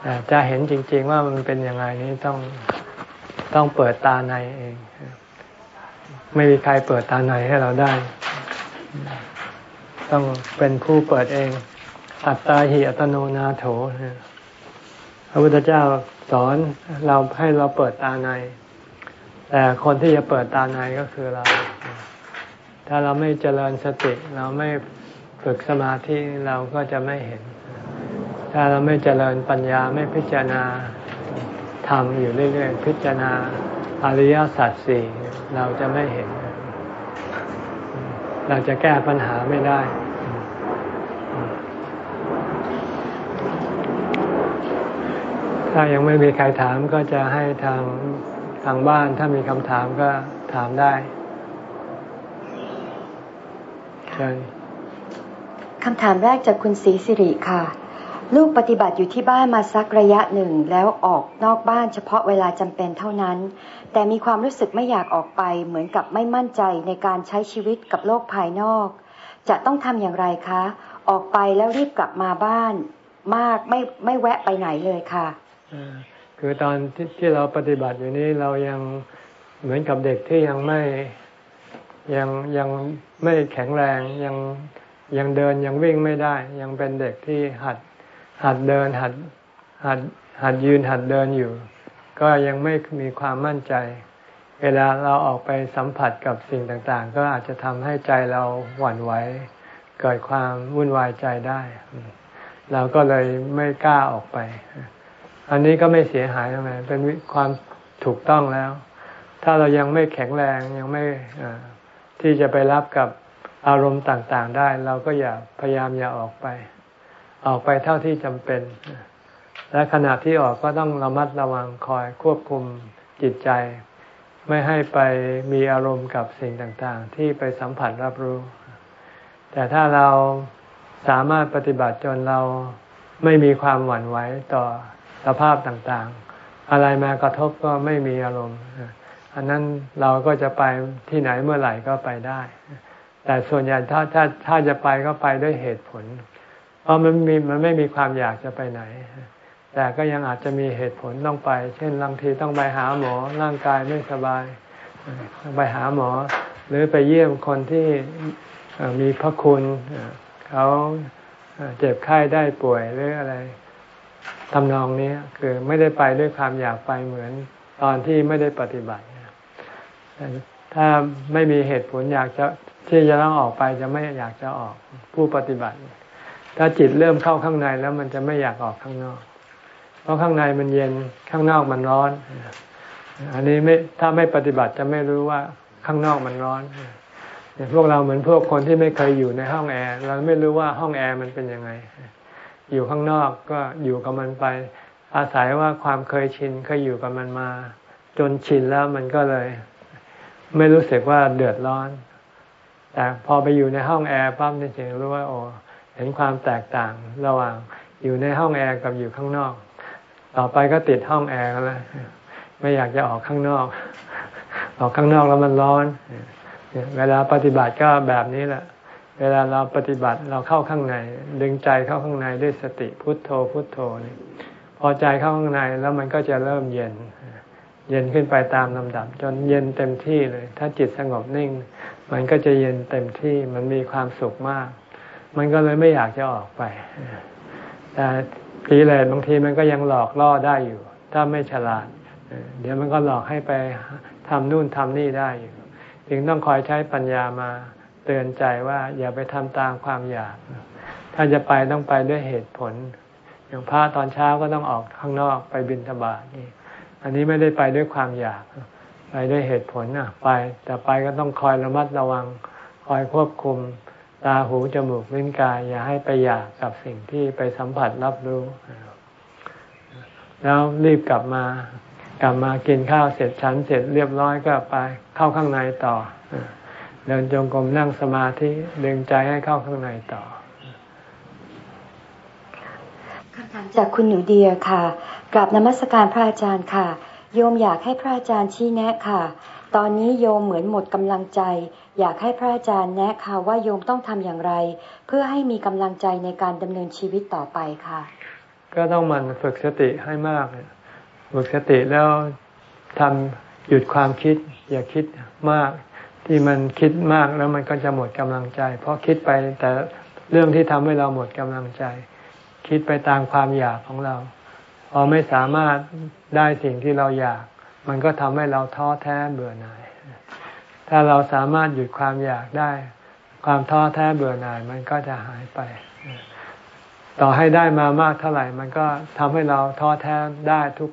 Speaker 1: แต่จะเห็นจริง ๆ ว่ามันเป็นยังไงนี้ต้อง ต้องเปิดตาในเอง ไม่มีใครเปิดตาในให้เราได้ ต้องเป็นผู้เปิดเอง อัตตาหิอัตโนนาโถพระพุทธเจ้าสอนเราให้เราเปิดตาใน แต่คนที่จะเปิดตาในก็คือเรา ถ้าเราไม่เจริญสติ เราไม่ฝึกสมาธิเราก็จะไม่เห็น ถ้าเราไม่เจริญปัญญาไม่พิจารณา ทำอยู่เรื่อยๆ พิจารณาอริยสัจสี่เราจะไม่เห็น เราจะแก้ปัญหาไม่ได้ ถ้ายังไม่มีใครถามก็จะให้ทางทางบ้านถ้ามีคำถามก็ถามได้เชิญ
Speaker 2: คำถามแรกจากคุณศรีสิริค่ะ ลูกปฏิบัติอยู่ที่บ้านมาสักระยะหนึ่งแล้วออกนอกบ้านเฉพาะเวลาจำเป็นเท่านั้น แต่มีความรู้สึกไม่อยากออกไปเหมือนกับไม่มั่นใจในการใช้ชีวิตกับโลกภายนอก จะต้องทำอย่างไรคะ ออกไปแล้วรีบกลับมาบ้าน มากไม่ไม่แวะไปไหนเลยค่ะ
Speaker 1: คือตอนที่ที่เราปฏิบัติอยู่นี้เรายังเหมือนกับเด็กที่ยังไม่ยังยังไม่แข็งแรงยังยังเดินยังวิ่งไม่ได้ ยังเป็นเด็กที่หัด หัดเดินหัดหัดหัดยืนหัดเดินอยู่ ก็ยังไม่มีความมั่นใจ เวลาเราออกไปสัมผัสกับสิ่งต่างๆ ก็อาจจะทำให้ใจเราหวั่นไหวเกิดความวุ่นวายใจได้ เราก็เลยไม่กล้าออกไป อันนี้ก็ไม่เสียหายทำไมเป็นความถูกต้องแล้ว ถ้าเรายังไม่แข็งแรงยังไม่ที่จะไปรับกับอารมณ์ต่างๆได้ เราก็อย่าพยายามอย่าออกไป ออกไปเท่าที่จำเป็น และขณะที่ออกก็ต้องระมัดระวังคอยควบคุมจิตใจ ไม่ให้ไปมีอารมณ์กับสิ่งต่างๆ ที่ไปสัมผัสรับรู้ แต่ถ้าเราสามารถปฏิบัติจนเราไม่มีความหวั่นไหวต่อสภาพต่างๆ อะไรมากระทบก็ไม่มีอารมณ์ อันนั้นเราก็จะไปที่ไหนเมื่อไหร่ก็ไปได้ แต่ส่วนใหญ่ถ้าถ้าถ้าจะไปก็ไปด้วยเหตุผล เพราะมันมีมันไม่มีความอยากจะไปไหน แต่ก็ยังอาจจะมีเหตุผลต้องไป เช่นบางทีต้องไปหาหมอร่างกายไม่สบายต้องไปหาหมอ หรือไปเยี่ยมคนที่มีพระคุณเขาเจ็บไข้ได้ป่วยหรืออะไรทำนองนี้คือไม่ได้ไปด้วยความอยากไปเหมือนตอนที่ไม่ได้ปฏิบัติถ้าไม่มีเหตุผลอยากจะที่จะต้องออกไปจะไม่อยากจะออกผู้ปฏิบัติ ถ้าจิตเริ่มเข้าข้างในแล้วมันจะไม่อยากออกข้างนอก เพราะข้างในมันเย็นข้างนอกมันร้อน อันนี้ไม่ถ้าไม่ปฏิบัติจะไม่รู้ว่าข้างนอกมันร้อนอย่างพวกเราเหมือนพวกคนที่ไม่เคยอยู่ในห้องแอร์เราไม่รู้ว่าห้องแอร์มันเป็นยังไง อยู่ข้างนอกก็อยู่กับมันไป อาศัยว่าความเคยชินเคยอยู่กับมันมา จนชินแล้วมันก็เลย ไม่รู้สึกว่าเดือดร้อน แต่พอไปอยู่ในห้องแอร์ปั๊บนี่จึงรู้ว่าโอ้ เห็นความแตกต่างระหว่างอยู่ในห้องแอร์กับอยู่ข้างนอก ต่อไปก็ติดห้องแอร์แล้วไม่อยากจะออกข้างนอก ออกข้างนอกแล้วมันร้อน เวลาปฏิบัติก็แบบนี้แหละ เวลาเราปฏิบัติเราเข้าข้างใน ดึงใจเข้าข้างในด้วยสติพุทโธพุทโธนี่พอใจเข้าข้างในแล้วมันก็จะเริ่มเย็น เย็นขึ้นไปตามลำดับ จนเย็นเต็มที่เลย ถ้าจิตสงบนิ่ง มันก็จะเย็นเต็มที่มันมีความสุขมาก มันก็เลยไม่อยากจะออกไป แต่กิเลสบางทีมันก็ยังหลอกล่อได้อยู่ ถ้าไม่ฉลาด เดี๋ยวมันก็หลอกให้ไปทำนู่นทำนี่ได้อยู่ จึงต้องคอยใช้ปัญญามาเตือนใจว่าอย่าไปทำตามความอยาก ถ้าจะไปต้องไปด้วยเหตุผล อย่างพระตอนเช้าก็ต้องออกข้างนอกไปบิณฑบาตนี่ อันนี้ไม่ได้ไปด้วยความอยาก ไปด้วยเหตุผลนะไป แต่ไปก็ต้องคอยระมัดระวัง คอยควบคุม ตาหูจมูกลิ้นกาย อย่าให้ไปอยากกับสิ่งที่ไปสัมผัสรับรู้ แล้วรีบกลับมากลับมากินข้าวเสร็จชั้นเสร็จเรียบร้อยก็ไปเข้าข้างในต่อเดินจงกรมนั่งสมาธิดึงใจให้เข้าข้างในต่อ
Speaker 2: คำถามจากคุณหนูเดียค่ะกราบนมัสการพระอาจารย์ค่ะ โยมอยากให้พระอาจารย์ชี้แนะค่ะ ตอนนี้โยมเหมือนหมดกำลังใจ อยากให้พระอาจารย์แนะค่ะว่าโยมต้องทำอย่างไร เพื่อให้มีกำลังใจในการดำเนินชีวิตต่อไปค่ะ
Speaker 1: ก็ต้องมันฝึกสติให้มากฝึกสติแล้วทำหยุดความคิด อย่าคิดมาก ที่มันคิดมากแล้วมันก็จะหมดกำลังใจ เพราะคิดไปแต่เรื่องที่ทำให้เราหมดกำลังใจ คิดไปตามความอยากของเราพอไม่สามารถได้สิ่งที่เราอยาก มันก็ทำให้เราท้อแท้เบื่อหน่าย ถ้าเราสามารถหยุดความอยากได้ ความท้อแท้เบื่อหน่ายมันก็จะหายไป ต่อให้ได้มามากเท่าไหร่ มันก็ทำให้เราท้อแท้ได้ทุก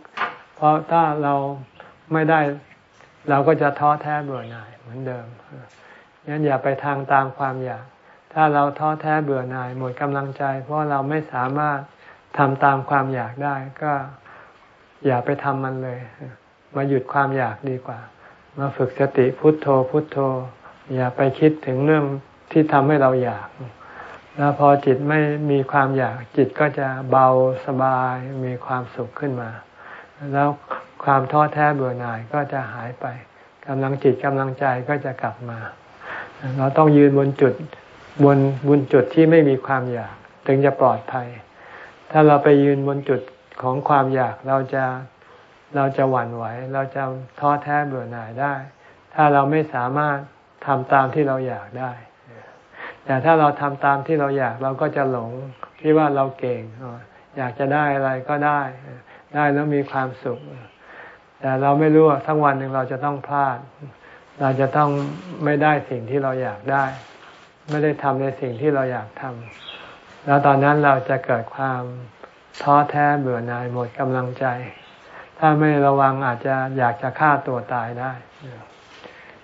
Speaker 1: เพราะถ้าเราไม่ได้ เราก็จะท้อแท้เบื่อหน่ายเหมือนเดิมงั้นอย่าไปทางตามความอยาก ถ้าเราท้อแท้เบื่อหน่ายหมดกำลังใจ เพราะเราไม่สามารถทำตามความอยากได้ก็อย่าไปทำมันเลย มาหยุดความอยากดีกว่า มาฝึกสติพุทโธพุทโธ อย่าไปคิดถึงเรื่องที่ทำให้เราอยาก แล้วพอจิตไม่มีความอยาก จิตก็จะเบาสบายมีความสุขขึ้นมา แล้วความท้อแท้เบื่อหน่ายก็จะหายไปกำลังจิตกำลังใจก็จะกลับมา เราต้องยืนบนจุดบนบนจุดที่ไม่มีความอยาก ถึงจะปลอดภัย ถ้าเราไปยืนบนจุดของความอยากเราจะ เราจะหวั่นไหว เราจะท้อแท้เบื่อหน่ายได้ ถ้าเราไม่สามารถทำตามที่เราอยากได้ แต่ถ้าเราทำตามที่เราอยากเราก็จะหลงที่ว่าเราเก่ง อยากจะได้อะไรก็ได้ ได้แล้วมีความสุข แต่เราไม่รู้ว่าทั้งวันหนึ่งเราจะต้องพลาด เราจะต้องไม่ได้สิ่งที่เราอยากได้ ไม่ได้ทำในสิ่งที่เราอยากทำแล้วตอนนั้นเราจะเกิดความท้อแท้เบื่อหน่ายหมดกำลังใจ ถ้าไม่ระวังอาจจะอยากจะฆ่าตัวตายได้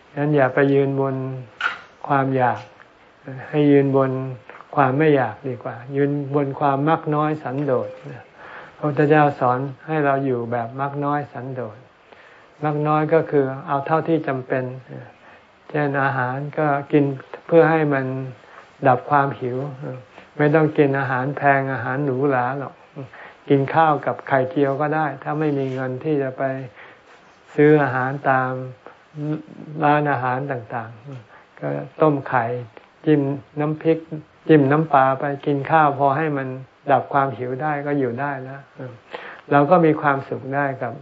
Speaker 1: ฉะนั้นอย่าไปยืนบนความอยาก ให้ยืนบนความไม่อยากดีกว่า ยืนบนความมักน้อยสันโดษพระพุทธเจ้าสอนให้เราอยู่แบบมักน้อยสันโดษมักน้อยก็คือเอาเท่าที่จำเป็นเช่นอาหารก็กินเพื่อให้มันดับความหิว ไม่ต้องกินอาหารแพงอาหารหรูหราหรอก กินข้าวกับไข่เจียวก็ได้ ถ้าไม่มีเงินที่จะไปซื้ออาหารตามร้านอาหารต่างๆ ก็ต้มไข่จิ้มน้ำพริก จิ้มน้ำปลาไปกินข้าวพอให้มันดับความหิวได้ก็อยู่ได้แล้วเราก็มีความสุขได้กับ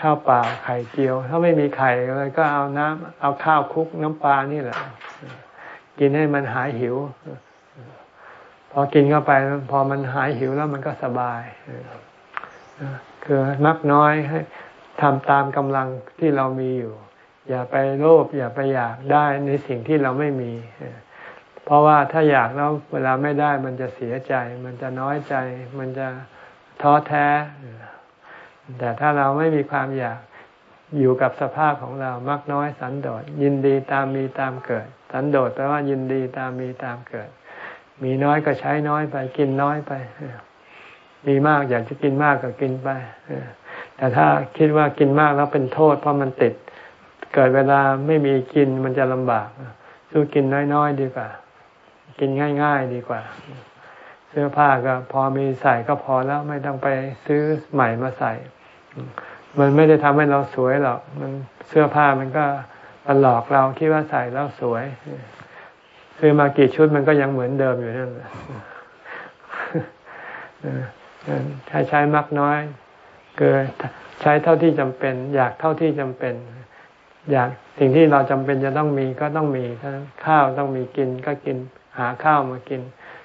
Speaker 1: ข้าวปล่าไข่เจียว ถ้าไม่มีไข่เลยก็เอาน้ำเอาข้าวคุกน้ำปลานี่แหละ กินให้มันหายหิว พอกินเข้าไปพอมันหายหิวแล้วมันก็สบายคือมักน้อยให้ทำตามกำลังที่เรามีอยู่ อย่าไปโลภอย่าไปอยากได้ในสิ่งที่เราไม่มี เพราะว่าถ้าอยากแล้วเวลาไม่ได้มันจะเสียใจ มันจะน้อยใจ มันจะท้อแท้ แต่ถ้าเราไม่มีความอยากอยู่กับสภาพของเรามักน้อยสันโดษยินดีตามมีตามเกิด สันโดษแปลว่ายินดีตามมีตามเกิด มีน้อยก็ใช้น้อยไป กินน้อยไป มีมากอยากจะกินมากก็กินไปแต่ถ้าคิดว่ากินมากแล้วเป็นโทษ เพราะมันติด เกิดเวลาไม่มีกินมันจะลำบากสู้กินน้อยๆดีกว่า กินง่ายๆดีกว่า เสื้อผ้าก็พอมีใส่ก็พอแล้วไม่ต้องไปซื้อใหม่มาใส่ มันไม่ได้ทำให้เราสวยหรอกมันเสื้อผ้ามันก็มันหลอกเราคิดว่าใส่แล้วสวย ซื้อมากี่ชุดมันก็ยังเหมือนเดิมอยู่นั่นแหละถ้าใช้มากน้อยเกิดใช้เท่าที่จำเป็น อยากเท่าที่จำเป็น อยากสิ่งที่เราจำเป็นจะต้องมีก็ต้องมีข้าวต้องมีกินก็กิน หาข้าวมากิน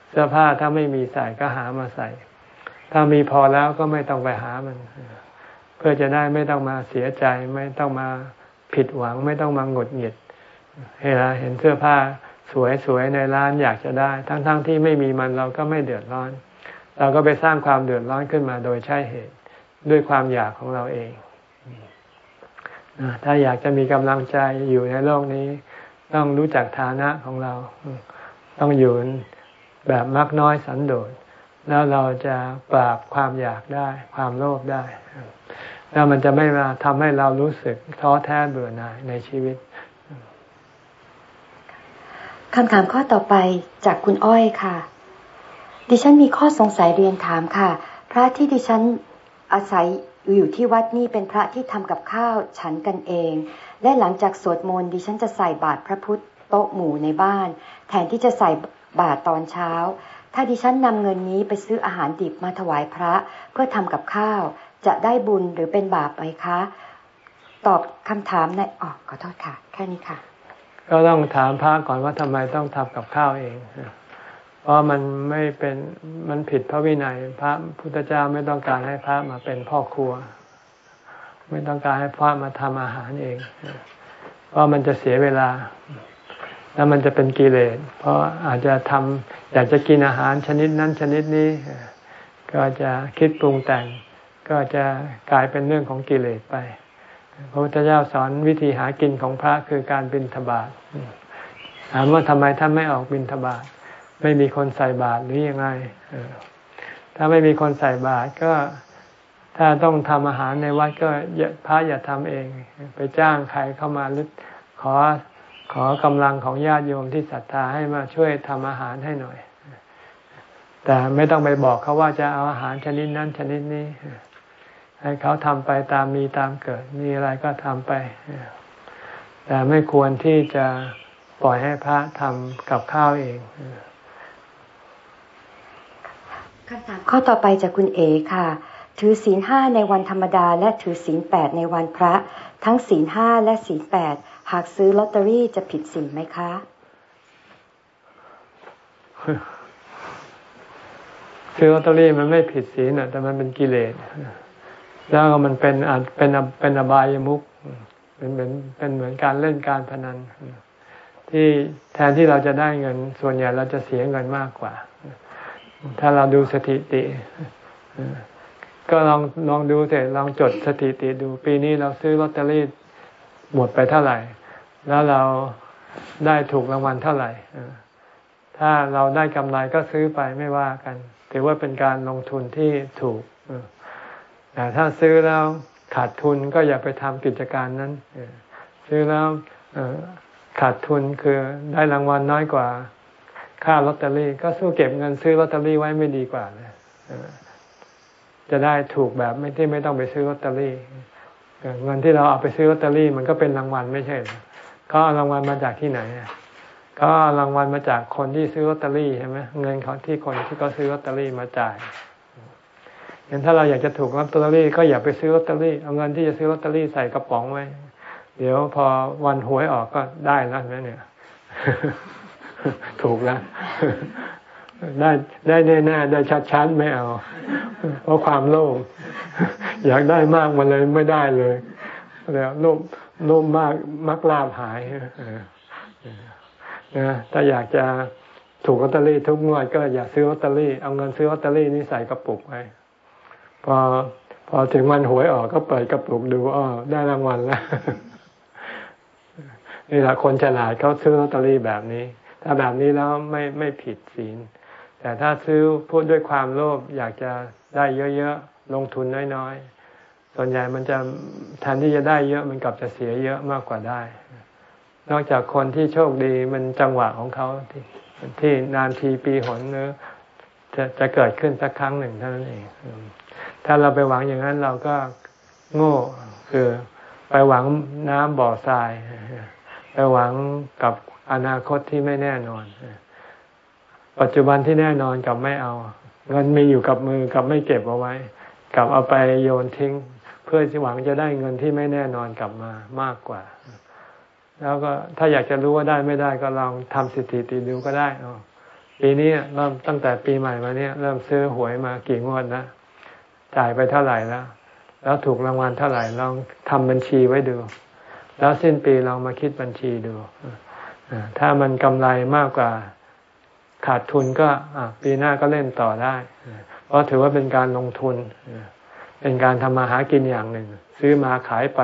Speaker 1: เสื้อผ้าถ้าไม่มีใส่ก็หามาใส่ ถ้ามีพอแล้วก็ไม่ต้องไปหามัน เพื่อจะได้ไม่ต้องมาเสียใจไม่ต้องมาผิดหวัง ไม่ต้องมาหงุดหงิดเวลาเห็นเสื้อผ้า สวยๆในร้านอยากจะได้ ทั้งๆทที่ไม่มีมันเราก็ไม่เดือดร้อน เราก็ไปสร้างความเดือดร้อนขึ้นมาโดยใช่เหตุ ด้วยความอยากของเราเองถ้าอยากจะมีกำลังใจอยู่ในโลกนี้ ต้องรู้จักฐานะของเรา ต้องอยู่แบบมักน้อยสันโดษแล้วเราจะปราบความอยากได้ ความโลภได้ แล้วมันจะไม่มาทำให้เรารู้สึกท้อแท้เบื่อหน่ายในชีวิต
Speaker 2: คำถามข้อต่อไปจากคุณอ้อยค่ะ ดิฉันมีข้อสงสัยเรียนถามค่ะ พระที่ดิฉันอาศัยอยู่ที่วัดนี่เป็นพระที่ทำกับข้าวฉันกันเอง และหลังจากสวดมนต์ดิฉันจะใส่บาตรพระพุทธโต๊ะหมู่ในบ้าน แทนที่จะใส่บาตรตอนเช้า ถ้าดิฉันนำเงินนี้ไปซื้ออาหารดิบมาถวายพระเพื่อทำกับข้าว จะได้บุญหรือเป็นบาปไหมคะ ตอบคำถามในอ๋อขอโทษค่ะ แค่นี้ค่ะ
Speaker 1: ก็ต้องถามพระก่อนว่าทำไมต้องทำกับข้าวเอง เพราะมันไม่เป็นมันผิดพระวินัย พระพุทธเจ้าไม่ต้องการให้พระมาเป็นพ่อครัว ไม่ต้องการให้พระมาทำอาหารเอง เพราะมันจะเสียเวลา แล้วมันจะเป็นกิเลส เพราะอาจจะทำอยากจะกินอาหารชนิดนั้นชนิดนี้ ก็จะคิดปรุงแต่ง ก็จะกลายเป็นเรื่องของกิเลสไป พระพุทธเจ้าสอนวิธีหากินของพระคือการบิณฑบาตถามว่าทำไมท่านไม่ออกบิณฑบาตไม่มีคนใส่บาตรหรือยังไงถ้าไม่มีคนใส่บาตรก็ถ้าต้องทำอาหารในวัดก็พระอย่าทำเอง ไปจ้างใครเข้ามาหรือขอขอกำลังของญาติโยมที่ศรัทธาให้มาช่วยทำอาหารให้หน่อย แต่ไม่ต้องไปบอกเขาว่าจะเอาอาหารชนิดนั้นชนิดนี้ ให้เขาทำไปตามมีตามเกิด มีอะไรก็ทำไป แต่ไม่ควรที่จะปล่อยให้พระทำกับข้าวเอง
Speaker 2: คำถามข้อต่อไปจากคุณเอค่ะ ถือศีลห้าในวันธรรมดา และถือศีลแปดในวันพระ ทั้งศีลห้าและศีลแปดหากซื้อลอตเตอรี่จะผิดศีลไหมคะ
Speaker 1: ซื้อลอตเตอรี่มันไม่ผิดศีลแต่มันเป็นกิเลส แล้วมันเป็นอาจเป็นเป็นอบายมุกเป็นเหมือนเป็นเหมือนการเล่นการพนัน ที่แทนที่เราจะได้เงิน ส่วนใหญ่เราจะเสียเงินมากกว่า ถ้าเราดูสถิติ ก็ลองลองดูเถอะลองจดสถิติดู ปีนี้เราซื้อลอตเตอรี่หมดไปเท่าไหร่ แล้วเราได้ถูกรางวัลเท่าไหร่ถ้าเราได้กำไรก็ซื้อไปไม่ว่ากัน ถือว่าเป็นการลงทุนที่ถูก แต่ถ้าซื้อแล้วขาดทุนก็อย่าไปทำกิจการนั้น ซื้อแล้วขาดทุนคือได้รางวัลน้อยกว่าค่าลอตเตอรี่ ก็สู้เก็บเงินซื้อลอตเตอรี่ไว้ไม่ดีกว่าเลยจะได้ถูกแบบไม่ที่ไม่ต้องไปซื้อลอตเตอรี่ เงินที่เราเอาไปซื้อลอตเตอรี่ มันก็เป็นรางวัลไม่ใช่ก็รางวัลมาจากที่ไหนก็รางวัลมาจากคนที่ซื้อลอตเตอรี่ใช่ไหมเงินเขาที่คนที่เขาซื้อลอตเตอรี่มาจ่าย อย่างถ้าเราอยากจะถูกลอตเตอรี่ก็อย่าไปซื้อลอตเตอรี่เอาเงินที่จะซื้อลอตเตอรี่ใส่กระป๋องไว้ เดี๋ยวพอวันหวยออกก็ได้แล้วเนี่ย ถูกแล้วได้ได้แน่ๆได้ชัดๆไม่เอา เพราะความโลภอยากได้มากมันเลยไม่ได้เลยแล้วโลภโลภมากมักลาบหายนะถ้าอยากจะถูกลอตเตอรี่ทุกงวดก็อย่าซื้อลอตเตอรี่เอาเงินซื้อลอตเตอรี่นี่ใส่กระปุกไว้ พอพอถึงวันหวยออกก็เปิดกระปุกดูอ๋อได้รางวัลแล้วนี่แหละคนฉลาดเขาซื้อลอตเตอรี่แบบนี้ ถ้าแบบนี้แล้วไม่ไม่ผิดศีล แต่ถ้าซื้อพูดด้วยความโลภอยากจะได้เยอะๆลงทุนน้อยๆส่วนใหญ่มันจะแทนที่จะได้เยอะมันกลับจะเสียเยอะมากกว่าได้ นอกจากคนที่โชคดีมันจังหวะของเขาที่ที่นานทีปีหนเนื้อจะจะเกิดขึ้นสักครั้งหนึ่งเท่านั้นเอง ถ้าเราไปหวังอย่างนั้นเราก็โง่คือไปหวังน้ำบ่อทราย ไปหวังกับอนาคตที่ไม่แน่นอน ปัจจุบันที่แน่นอนกับไม่เอา เงินมีอยู่กับมือกับไม่เก็บเอาไว้ กับเอาไปโยนทิ้ง เพื่อที่หวังจะได้เงินที่ไม่แน่นอนกลับมามากกว่า แล้วก็ถ้าอยากจะรู้ว่าได้ไม่ได้ก็ลองทำสถิติดูก็ได้ปีนี้เริ่มตั้งแต่ปีใหม่มาเนี่ย เริ่มซื้อหวยมากี่งวดนะ จ่ายไปเท่าไหร่แล้ว แล้วถูกรางวัลเท่าไหร่ลองทำบัญชีไว้ดู แล้วสิ้นปีลองมาคิดบัญชีดูถ้ามันกำไรมากกว่าขาดทุนก็ปีหน้าก็เล่นต่อได้ เพราะถือว่าเป็นการลงทุน เป็นการทำมาหากินอย่างหนึ่ง ซื้อมาขายไป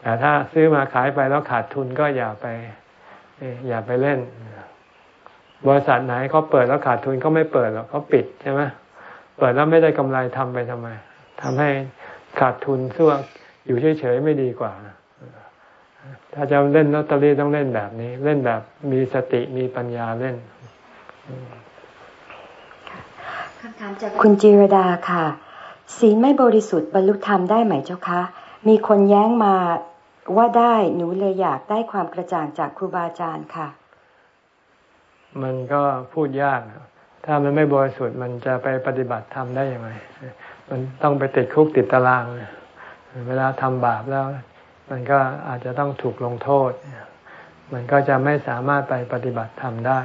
Speaker 1: แต่ถ้าซื้อมาขายไปแล้วขาดทุนก็อย่าไปอย่าไปเล่น บริษัทไหนเขาเปิดแล้วขาดทุนเขาไม่เปิดหรอกเขาปิดใช่ไหม เปิดแล้วไม่ได้กำไรทำไปทำไมทำให้ขาดทุนซ่วอยู่เฉยๆไม่ดีกว่า ถ้าจะเล่นลอตเตอรี่ต้องเล่นแบบนี้ เล่นแบบมีสติมีปัญญาเล่น
Speaker 2: คำถามจากคุณจิรดาค่ะศีลไม่บริสุทธิ์บรรลุธรรมได้ไหมเจ้าคะ มีคนแย้งมาว่าได้หนูเลยอยากได้ความกระจ่างจากครูบาอาจารย์ค่ะ
Speaker 1: มันก็พูดยาก ถ้ามันไม่บริสุทธิ์มันจะไปปฏิบัติธรรมได้ยังไง มันต้องไปติดคุกติดตาราง เวลาทำบาปแล้ว มันก็อาจจะต้องถูกลงโทษ มันก็จะไม่สามารถไปปฏิบัติธรรมได้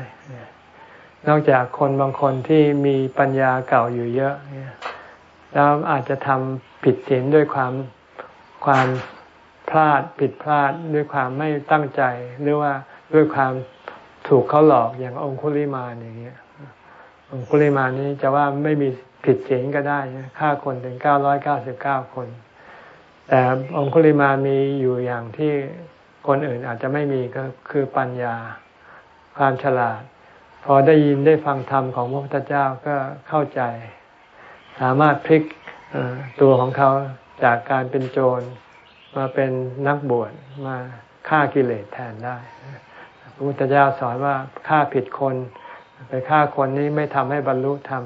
Speaker 1: นอกจากคนบางคนที่มีปัญญาเก่าอยู่เยอะ แล้วอาจจะทำผิดศีลด้วยความความพลาดผิดพลาดด้วยความไม่ตั้งใจ หรือว่าด้วยความถูกเขาหลอกอย่างองคุลิมาอย่างเงี้ย องคุลิมานี้จะว่าไม่มีผิดศีลก็ได้ฆ่าคนถึงเก้าร้อยเก้าสิบเก้าคน แต่องคุลิมามีอยู่อย่างที่คนอื่นอาจจะไม่มีก็คือปัญญาความฉลาด พอได้ยินได้ฟังธรรมของพระพุทธเจ้าก็เข้าใจ สามารถพลิกตัวของเขาจากการเป็นโจรมาเป็นนักบวชมาฆ่ากิเลสแทนได้ พระพุทธเจ้าสอนว่าฆ่าผิดคน ไปฆ่าคนนี้ไม่ทำให้บรรลุธรรม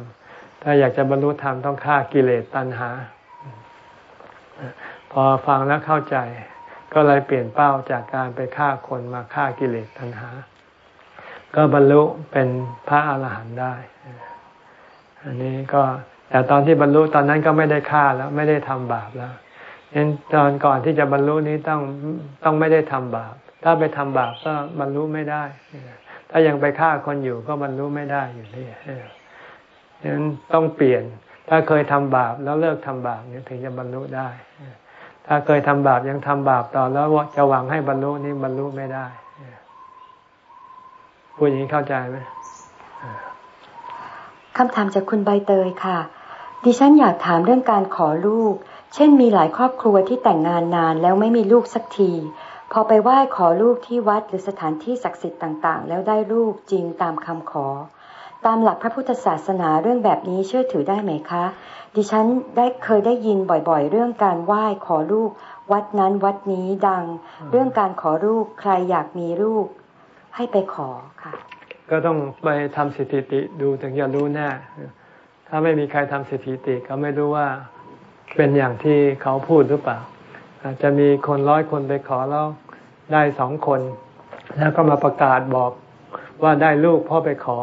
Speaker 1: ถ้าอยากจะบรรลุธรรมต้องฆ่ากิเลสตัณหา พอฟังแล้วเข้าใจ ก็เลยเปลี่ยนเป้าจากการไปฆ่าคนมาฆ่ากิเลสตัณหา ก็บรรลุเป็นพระอาหารหันต์ได้ อันนี้ก็แต่ตอนที่บรรลุตอนนั้นก็ไม่ได้ฆ่าแล้วไม่ได้ทำบาปแล้วยังตอนก่อนที่จะบรรลุนี้ต้องต้องไม่ได้ทำบาป ถ้าไปทำบาปก็บรรลุไม่ได้ ถ้ายังไปฆ่าคนอยู่ก็บรรลุไม่ได้อยู่นี่ฉะนั้นต้องเปลี่ยน ถ้าเคยทำบาปแล้วเลิกทำบาปเนี่ยถึงจะบรรลุได้ ถ้าเคยทำบาปยังทำบาปต่อแล้วจะหวังให้บรรลุนี่บรรลุไม่ได้พูดอย่างนี้เข้าใจไหม
Speaker 2: คำถามจากคุณใบเตยค่ะ ดิฉันอยากถามเรื่องการขอลูก เช่นมีหลายครอบครัวที่แต่งงานนานแล้วไม่มีลูกสักที พอไปไหว้ขอลูกที่วัดหรือสถานที่ศักดิ์สิทธิ์ต่างๆ แล้วได้ลูกจริงตามคำขอ ตามหลักพระพุทธศาสนาเรื่องแบบนี้เชื่อถือได้ไหมคะ ดิฉันได้เคยได้ยินบ่อยๆ เรื่องการไหว้ขอลูก วัดนั้นวัดนี้ดัง เรื่องการขอลูกใครอยากมีลูก ให้ไปขอค่ะ
Speaker 1: ก็ต้องไปทำสถิติดูถึงจะรู้แน่ถ้าไม่มีใครทำสถิติก็ไม่รู้ว่าเป็นอย่างที่เขาพูดหรือเปล่า อาจจะมีคนร้อยคนไปขอแล้วได้สองคน แล้วก็มาประกาศบอกว่าได้ลูกพ่อไปขอ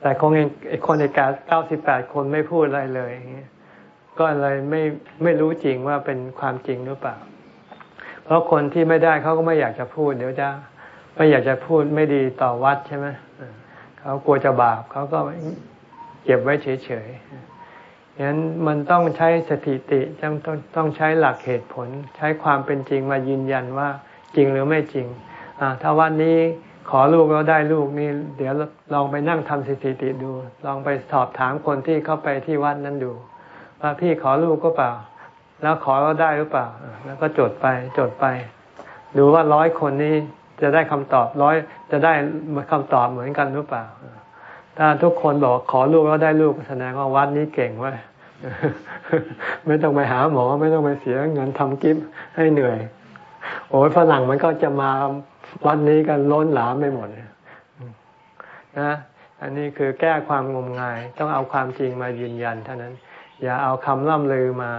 Speaker 1: แต่คงไอ้คนในกาเก้าสิบแปดคนไม่พูดอะไรเลยก็เลยไม่ไม่รู้จริงว่าเป็นความจริงหรือเปล่า เพราะคนที่ไม่ได้เขาก็ไม่อยากจะพูด เดี๋ยวจะไม่อยากจะพูดไม่ดีต่อวัดใช่ไหมเขากลัวจะบาปเขาก็เก็บไว้เฉยๆ งั้นมันต้องใช้สถิติต้องต้องใช้หลักเหตุผล ใช้ความเป็นจริงมายืนยันว่าจริงหรือไม่จริงถ้าวันนี้ขอลูกแล้วได้ลูกนี่เดี๋ยวลองไปนั่งทำสถิติดู ลองไปสอบถามคนที่เข้าไปที่วัดนั้นดู ว่าพี่ขอลูกก็เปล่า แล้วขอแล้วได้หรือเปล่า แล้วก็จดไปจดไป ดูว่าร้อยคนนี้จะได้คำตอบร้อยจะได้คำตอบเหมือนกันหรือเปล่า ถ้าทุกคนบอกขอลูกแล้วได้ลูกแสดงว่าวัดนี้เก่งว่าไม่ต้องไปหาหมอ ไม่ต้องไปเสียเงินทำกิฟต์ให้เหนื่อย โอ้ยฝรั่งมันก็จะมาวัดนี้กันล้นหลามไปหมดนะอันนี้คือแก้ความงมงาย ต้องเอาความจริงมายืนยันเท่านั้น อย่าเอาคำล่ำลือมา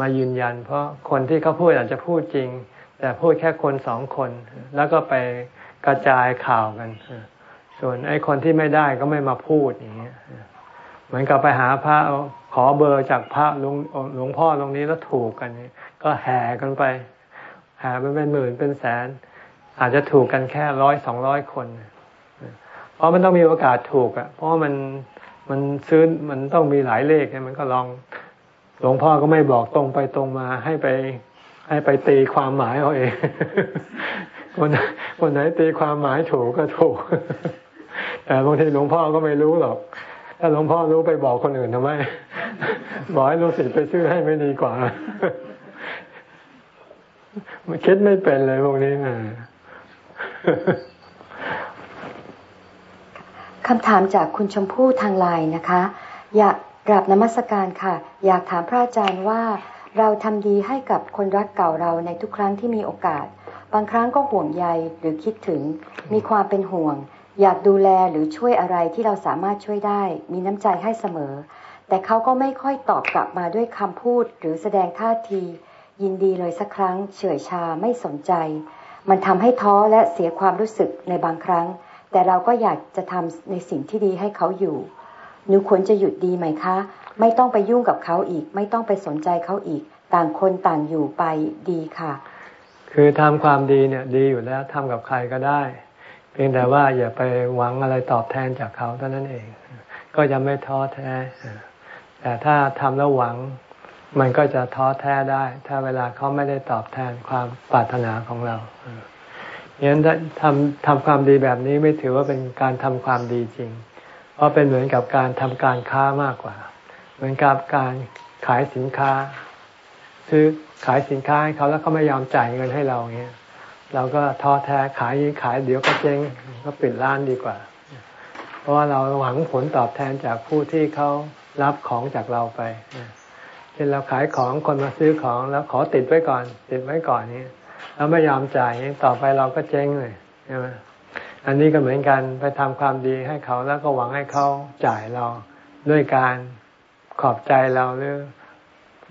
Speaker 1: มายืนยัน เพราะคนที่เขาพูดอาจจะพูดจริง แต่พูดแค่คนสองคน แล้วก็ไปกระจายข่าวกัน ส่วนไอ้คนที่ไม่ได้ก็ไม่มาพูดอย่างเงี้ยเหมือนกับไปหาพระขอเบอร์จากพระหลวงหลวงพ่อตรงนี้แล้วถูกกันก็แห่กันไปแห่ไปเป็นหมื่นเป็นแสน อาจจะถูกกันแค่ร้อยสองร้อยคน เพราะมันต้องมีโอกาสถูกอะ เพราะมันมันซื้อมันต้องมีหลายเลขเนี่ยมันก็ลองหลวงพ่อก็ไม่บอกตรงไปตรงมาให้ไป ให้ไปตีความหมายเอาเองคนคนไหนตีความหมายถูกก็ถูก แต่บางทีหลวงพ่อก็ไม่รู้หรอก ถ้าหลวงพ่อรู้ไปบอกคนอื่นทำไม บอกให้ลูกศิษย์ไปซื้อให้ไม่ดีกว่ามันคิดไม่เป็นเลยพวกนี้นะ
Speaker 2: คำถามจากคุณชมพู่ทางไลน์นะคะ อยากกราบนมัสการค่ะ อยากถามพระอาจารย์ว่า เราทำดีให้กับคนรักเก่าเราในทุกครั้งที่มีโอกาส บางครั้งก็ห่วงใยหรือคิดถึง มีความเป็นห่วง อยากดูแลหรือช่วยอะไรที่เราสามารถช่วยได้ มีน้ำใจให้เสมอ แต่เขาก็ไม่ค่อยตอบกลับมาด้วยคำพูดหรือแสดงท่าที ยินดีเลยสักครั้ง เฉื่อยชาไม่สนใจ มันทำให้ท้อและเสียความรู้สึกในบางครั้ง แต่เราก็อยากจะทำในสิ่งที่ดีให้เขาอยู่หนูควรจะหยุดดีไหมคะ ไม่ต้องไปยุ่งกับเขาอีก ไม่ต้องไปสนใจเขาอีก ต่างคนต่างอยู่ไปดีค่ะ
Speaker 1: คือทำความดีเนี่ยดีอยู่แล้วทำกับใครก็ได้ เพียงแต่ว่าอย่าไปหวังอะไรตอบแทนจากเขาเท่านั้นเอง ก็จะไม่ท้อแท้ แต่ถ้าทำแล้วหวัง มันก็จะท้อแท้ได้ ถ้าเวลาเขาไม่ได้ตอบแทนความปรารถนาของเรางั้นทำทำความดีแบบนี้ไม่ถือว่าเป็นการทำความดีจริง เพราะเป็นเหมือนกับการทำการค้ามากกว่า เหมือนกับการขายสินค้าซื้อขายสินค้าให้เขาแล้วเขาไม่ยอมจ่ายเงินให้เราเงี้ย เราก็ท้อแท้ขายขายเดี๋ยวก็เจ๊งก็ปิดร้านดีกว่า เพราะว่าเราหวังผลตอบแทนจากผู้ที่เขารับของจากเราไปเช่นเราขายของคนมาซื้อของแล้วขอติดไว้ก่อน ติดไว้ก่อนนี้แล้วไม่ยอมจ่ายต่อไปเราก็เจ๊งเลยใช่ไหมอันนี้ก็เหมือนกันไปทำความดีให้เขาแล้วก็หวังให้เขาจ่ายเราด้วยการขอบใจเราหรือ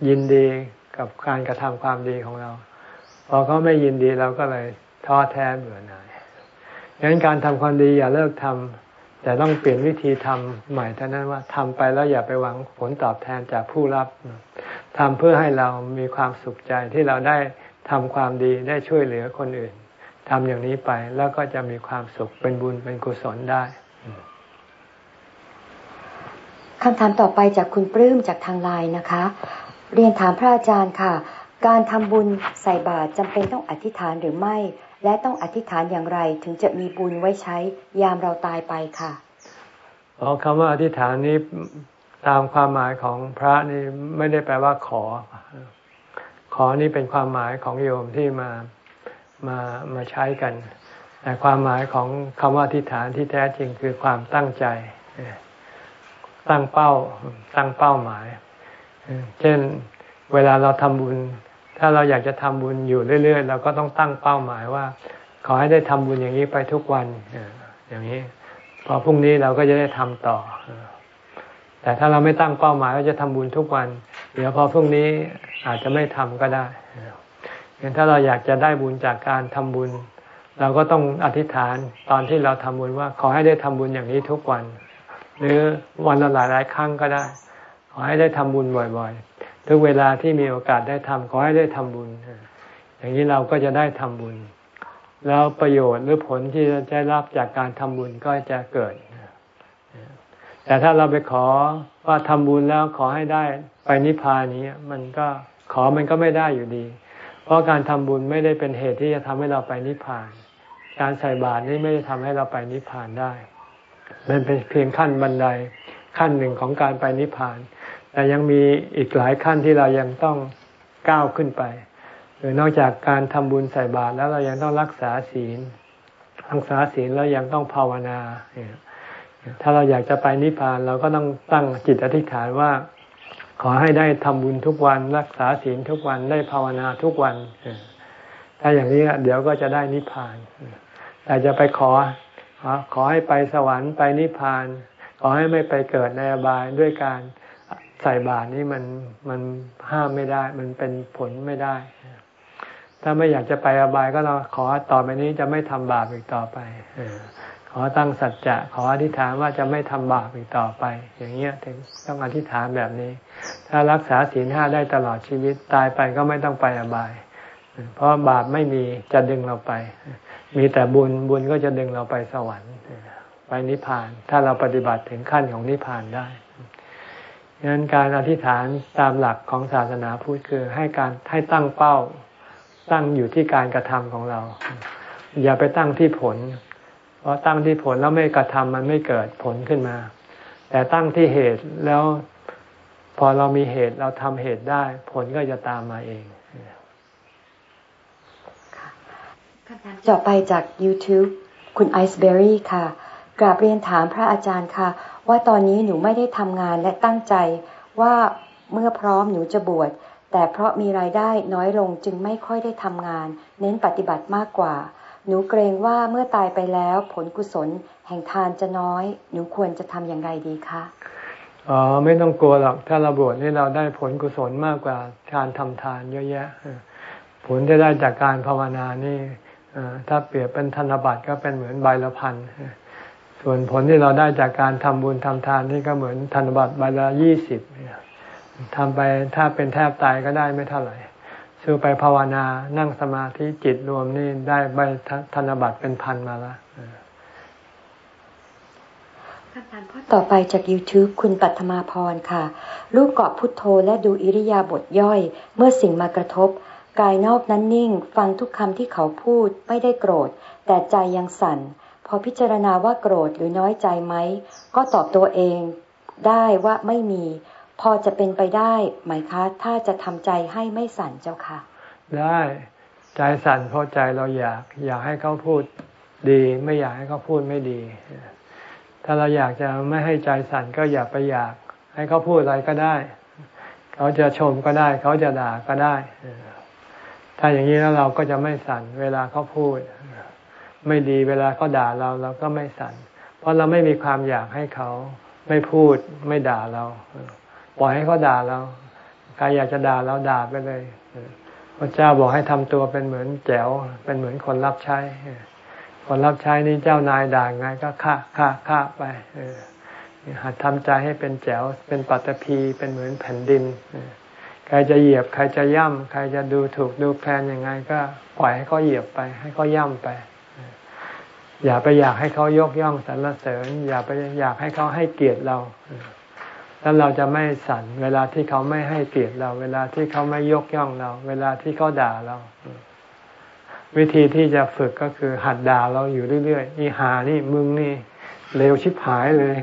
Speaker 1: ยินดีกับการกระทำความดีของเรา พอเขาไม่ยินดีเราก็เลยท้อแท้เบื่อหน่ายงั้นการทำความดีอย่าเลิกทำแต่ต้องเปลี่ยนวิธีทำใหม่เท่านั้นว่าทำไปแล้วอย่าไปหวังผลตอบแทนจากผู้รับทำเพื่อให้เรามีความสุขใจที่เราได้ทำความดีได้ช่วยเหลือคนอื่นทำอย่างนี้ไปแล้วก็จะมีความสุขเป็นบุญเป็นกุศลได้
Speaker 2: คำถามต่อไปจากคุณปลื้มจากทางไลน์นะคะ เรียนถามพระอาจารย์ค่ะ การทำบุญใส่บาตรจำเป็นต้องอธิษฐานหรือไม่ และต้องอธิษฐานอย่างไร ถึงจะมีบุญไว้ใช้ยามเราตายไปค่ะ
Speaker 1: อ๋อคำว่าอธิษฐานนี้ตามความหมายของพระนี่ไม่ได้แปลว่าขอ ขอนี้เป็นความหมายของโยมที่มามามาใช้กัน แต่ความหมายของคำว่าทิฏฐานที่แท้จริงคือความตั้งใจ ตั้งเป้าตั้งเป้าหมาย เช่นเวลาเราทำบุญ ถ้าเราอยากจะทำบุญอยู่เรื่อย ๆ เราก็ต้องตั้งเป้าหมายว่า ขอให้ได้ทำบุญอย่างนี้ไปทุกวันอย่างนี้ พอพรุ่งนี้เราก็จะได้ทำต่อ แต่ถ้าเราไม่ตั้งเป้าหมายว่าจะทำบุญทุกวัน เดี๋ยวพอพรุ่งนี้อาจจะไม่ทำก็ได้เห็นถ้าเราอยากจะได้บุญจากการทำบุญ เราก็ต้องอธิษฐานตอนที่เราทำบุญว่า ขอให้ได้ทำบุญอย่างนี้ทุกวัน หรือวันละหลายหลายครั้งก็ได้ ขอให้ได้ทำบุญบ่อย ๆ ทุกเวลาที่มีโอกาสได้ทำขอให้ได้ทำบุญ อย่างนี้เราก็จะได้ทำบุญ แล้วประโยชน์หรือผลที่จะได้รับจากการทำบุญก็จะเกิด แต่ถ้าเราไปขอว่าทำบุญแล้วขอให้ได้ไปนิพพานนี้มันก็ขอมันก็ไม่ได้อยู่ดี เพราะการทำบุญไม่ได้เป็นเหตุที่จะทำให้เราไปนิพพาน การใส่บาตรนี่ไม่ได้ทำให้เราไปนิพพานได้ มันเป็นเพียงขั้นบันไดขั้นหนึ่งของการไปนิพพาน แต่ยังมีอีกหลายขั้นที่เรายังต้องก้าวขึ้นไปหรือนอกจากการทำบุญใส่บาตรแล้วเรายังต้องรักษาศีล รักษาศีลแล้วยังต้องภาวนา ถ้าเราอยากจะไปนิพพานเราก็ต้องตั้งจิตอธิษฐานว่า ขอให้ได้ทำบุญทุกวัน รักษาศีลทุกวันได้ภาวนาทุกวัน ถ้าอย่างนี้เดี๋ยวก็จะได้นิพพานแต่จะไปขอ ขอให้ไปสวรรค์ไปนิพพาน ขอให้ไม่ไปเกิดในอบายด้วยการ ใส่บาตรนี่มันมันห้ามไม่ได้ มันเป็นผลไม่ได้ ถ้าไม่อยากจะไปอบายก็เราขอต่อไปนี้จะไม่ทำบาปอีกต่อไปขอตั้งสัจจะขออธิษฐานว่าจะไม่ทำบาปอีกต่อไป อย่างเงี้ยถึงต้องอธิษฐานแบบนี้ ถ้ารักษาศีลห้าได้ตลอดชีวิตตายไปก็ไม่ต้องไปอบาย เพราะบาปไม่มีจะดึงเราไป มีแต่บุญบุญก็จะดึงเราไปสวรรค์ไปนิพพาน ถ้าเราปฏิบัติถึงขั้นของนิพพานได้ ดังนั้นการอธิษฐานตามหลักของศาสนาพุทธคือให้การให้ตั้งเป้า ตั้งอยู่ที่การกระทำของเรา อย่าไปตั้งที่ผล เพราะตั้งที่ผลแล้วไม่กระทำมันไม่เกิดผลขึ้นมา แต่ตั้งที่เหตุแล้วพอเรามีเหตุเราทำเหตุได้ ผลก็จะตามมาเอง
Speaker 2: จะไปจาก YouTube คุณไอซ์เบอรี่ค่ะ กราบเรียนถามพระอาจารย์ค่ะ ว่าตอนนี้หนูไม่ได้ทำงานและตั้งใจว่าเมื่อพร้อมหนูจะบวชแต่เพราะมีรายได้น้อยลงจึงไม่ค่อยได้ทำงาน เน้นปฏิบัติมากกว่า หนูเกรงว่าเมื่อตายไปแล้วผลกุศลแห่งทานจะน้อย หนูควรจะทำอย่างไรดีคะ
Speaker 1: อ๋อไม่ต้องกลัวหรอกถ้าเราบวชนี่เราได้ผลกุศลมากกว่าการทำทานเยอะแยะ ผลที่ได้จากการภาวนานี่ถ้าเปรียบเป็นธนบัตรก็เป็นเหมือนใบละพัน ส่วนผลที่เราได้จากการทำบุญทำทานนี่ก็เหมือนธนบัตรใบละยี่สิบทำไปถ้าเป็นแทบตายก็ได้ไม่เท่าไหร่สู้อไปภาวนานั่งสมาธิจิตรวมนี่ได้ใบธนบัตรเป็นพันมาล้ว
Speaker 2: คำถามข้อต่อไปจาก YouTube คุณปัทมาพรค่ะ ลูกเกาะพุทโธและดูอิริยาบถย่อย เมื่อสิ่งมากระทบ กายนอกนั้นนิ่ง ฟังทุกคำที่เขาพูดไม่ได้โกรธ แต่ใจยังสั่น อพิจารณาว่าโกรธหรือน้อยใจไหม ก็ตอบตัวเองได้ว่าไม่มี พอจะเป็นไปได้ไหมคะ ถ้าจะทำใจให้ไม่สั่นเจ้าค่ะ
Speaker 1: ได้ใจสั่นเพราะใจเราอยาก อยากให้เขาพูดดี ไม่อยากให้เขาพูดไม่ดี ถ้าเราอยากจะไม่ให้ใจสั่นก็อย่าไปอยาก ให้เขาพูดอะไรก็ได้ เขาจะชมก็ได้ เขาจะด่าก็ได้ ถ้าอย่างนี้แล้วเราก็จะไม่สั่นเวลาเขาพูด ไม่ดีเวลาเขาด่าเราเราก็ไม่สั่น เพราะเราไม่มีความอยากให้เขาไม่พูดไม่ด่าเราปล่อยให้เขาด่าเราใครอยากจะด่าเราด่าไปเลยพระเจ้าบอกให้ทำตัวเป็นเหมือนแจ๋วเป็นเหมือนคนรับใช้คนรับใช้นี่เจ้านายด่าไงก็ฆ่าฆ่าฆ่าไปหัดทำใจให้เป็นแจ๋วเป็นปัตตภีเป็นเหมือนแผ่นดินใครจะเหยียบ ใครจะย่ำใครจะดูถูกดูแพนยังไง ก็ปล่อยให้เขาเหยียบไป ให้เขาย่ำไป อย่าไปอยากให้เขายกย่องสรรเสริญ อย่าไปอยากให้เขาให้เกียรติเรา แล้วเราจะไม่สั่น เวลาที่เขาไม่ให้เกียรติเรา เวลาที่เขาไม่ยกย่องเรา เวลาที่เขาด่าเรา วิธีที่จะฝึกก็คือหัดด่าเราอยู่เรื่อยๆนี่หานี่มึงนี่เลวชิบหายเลย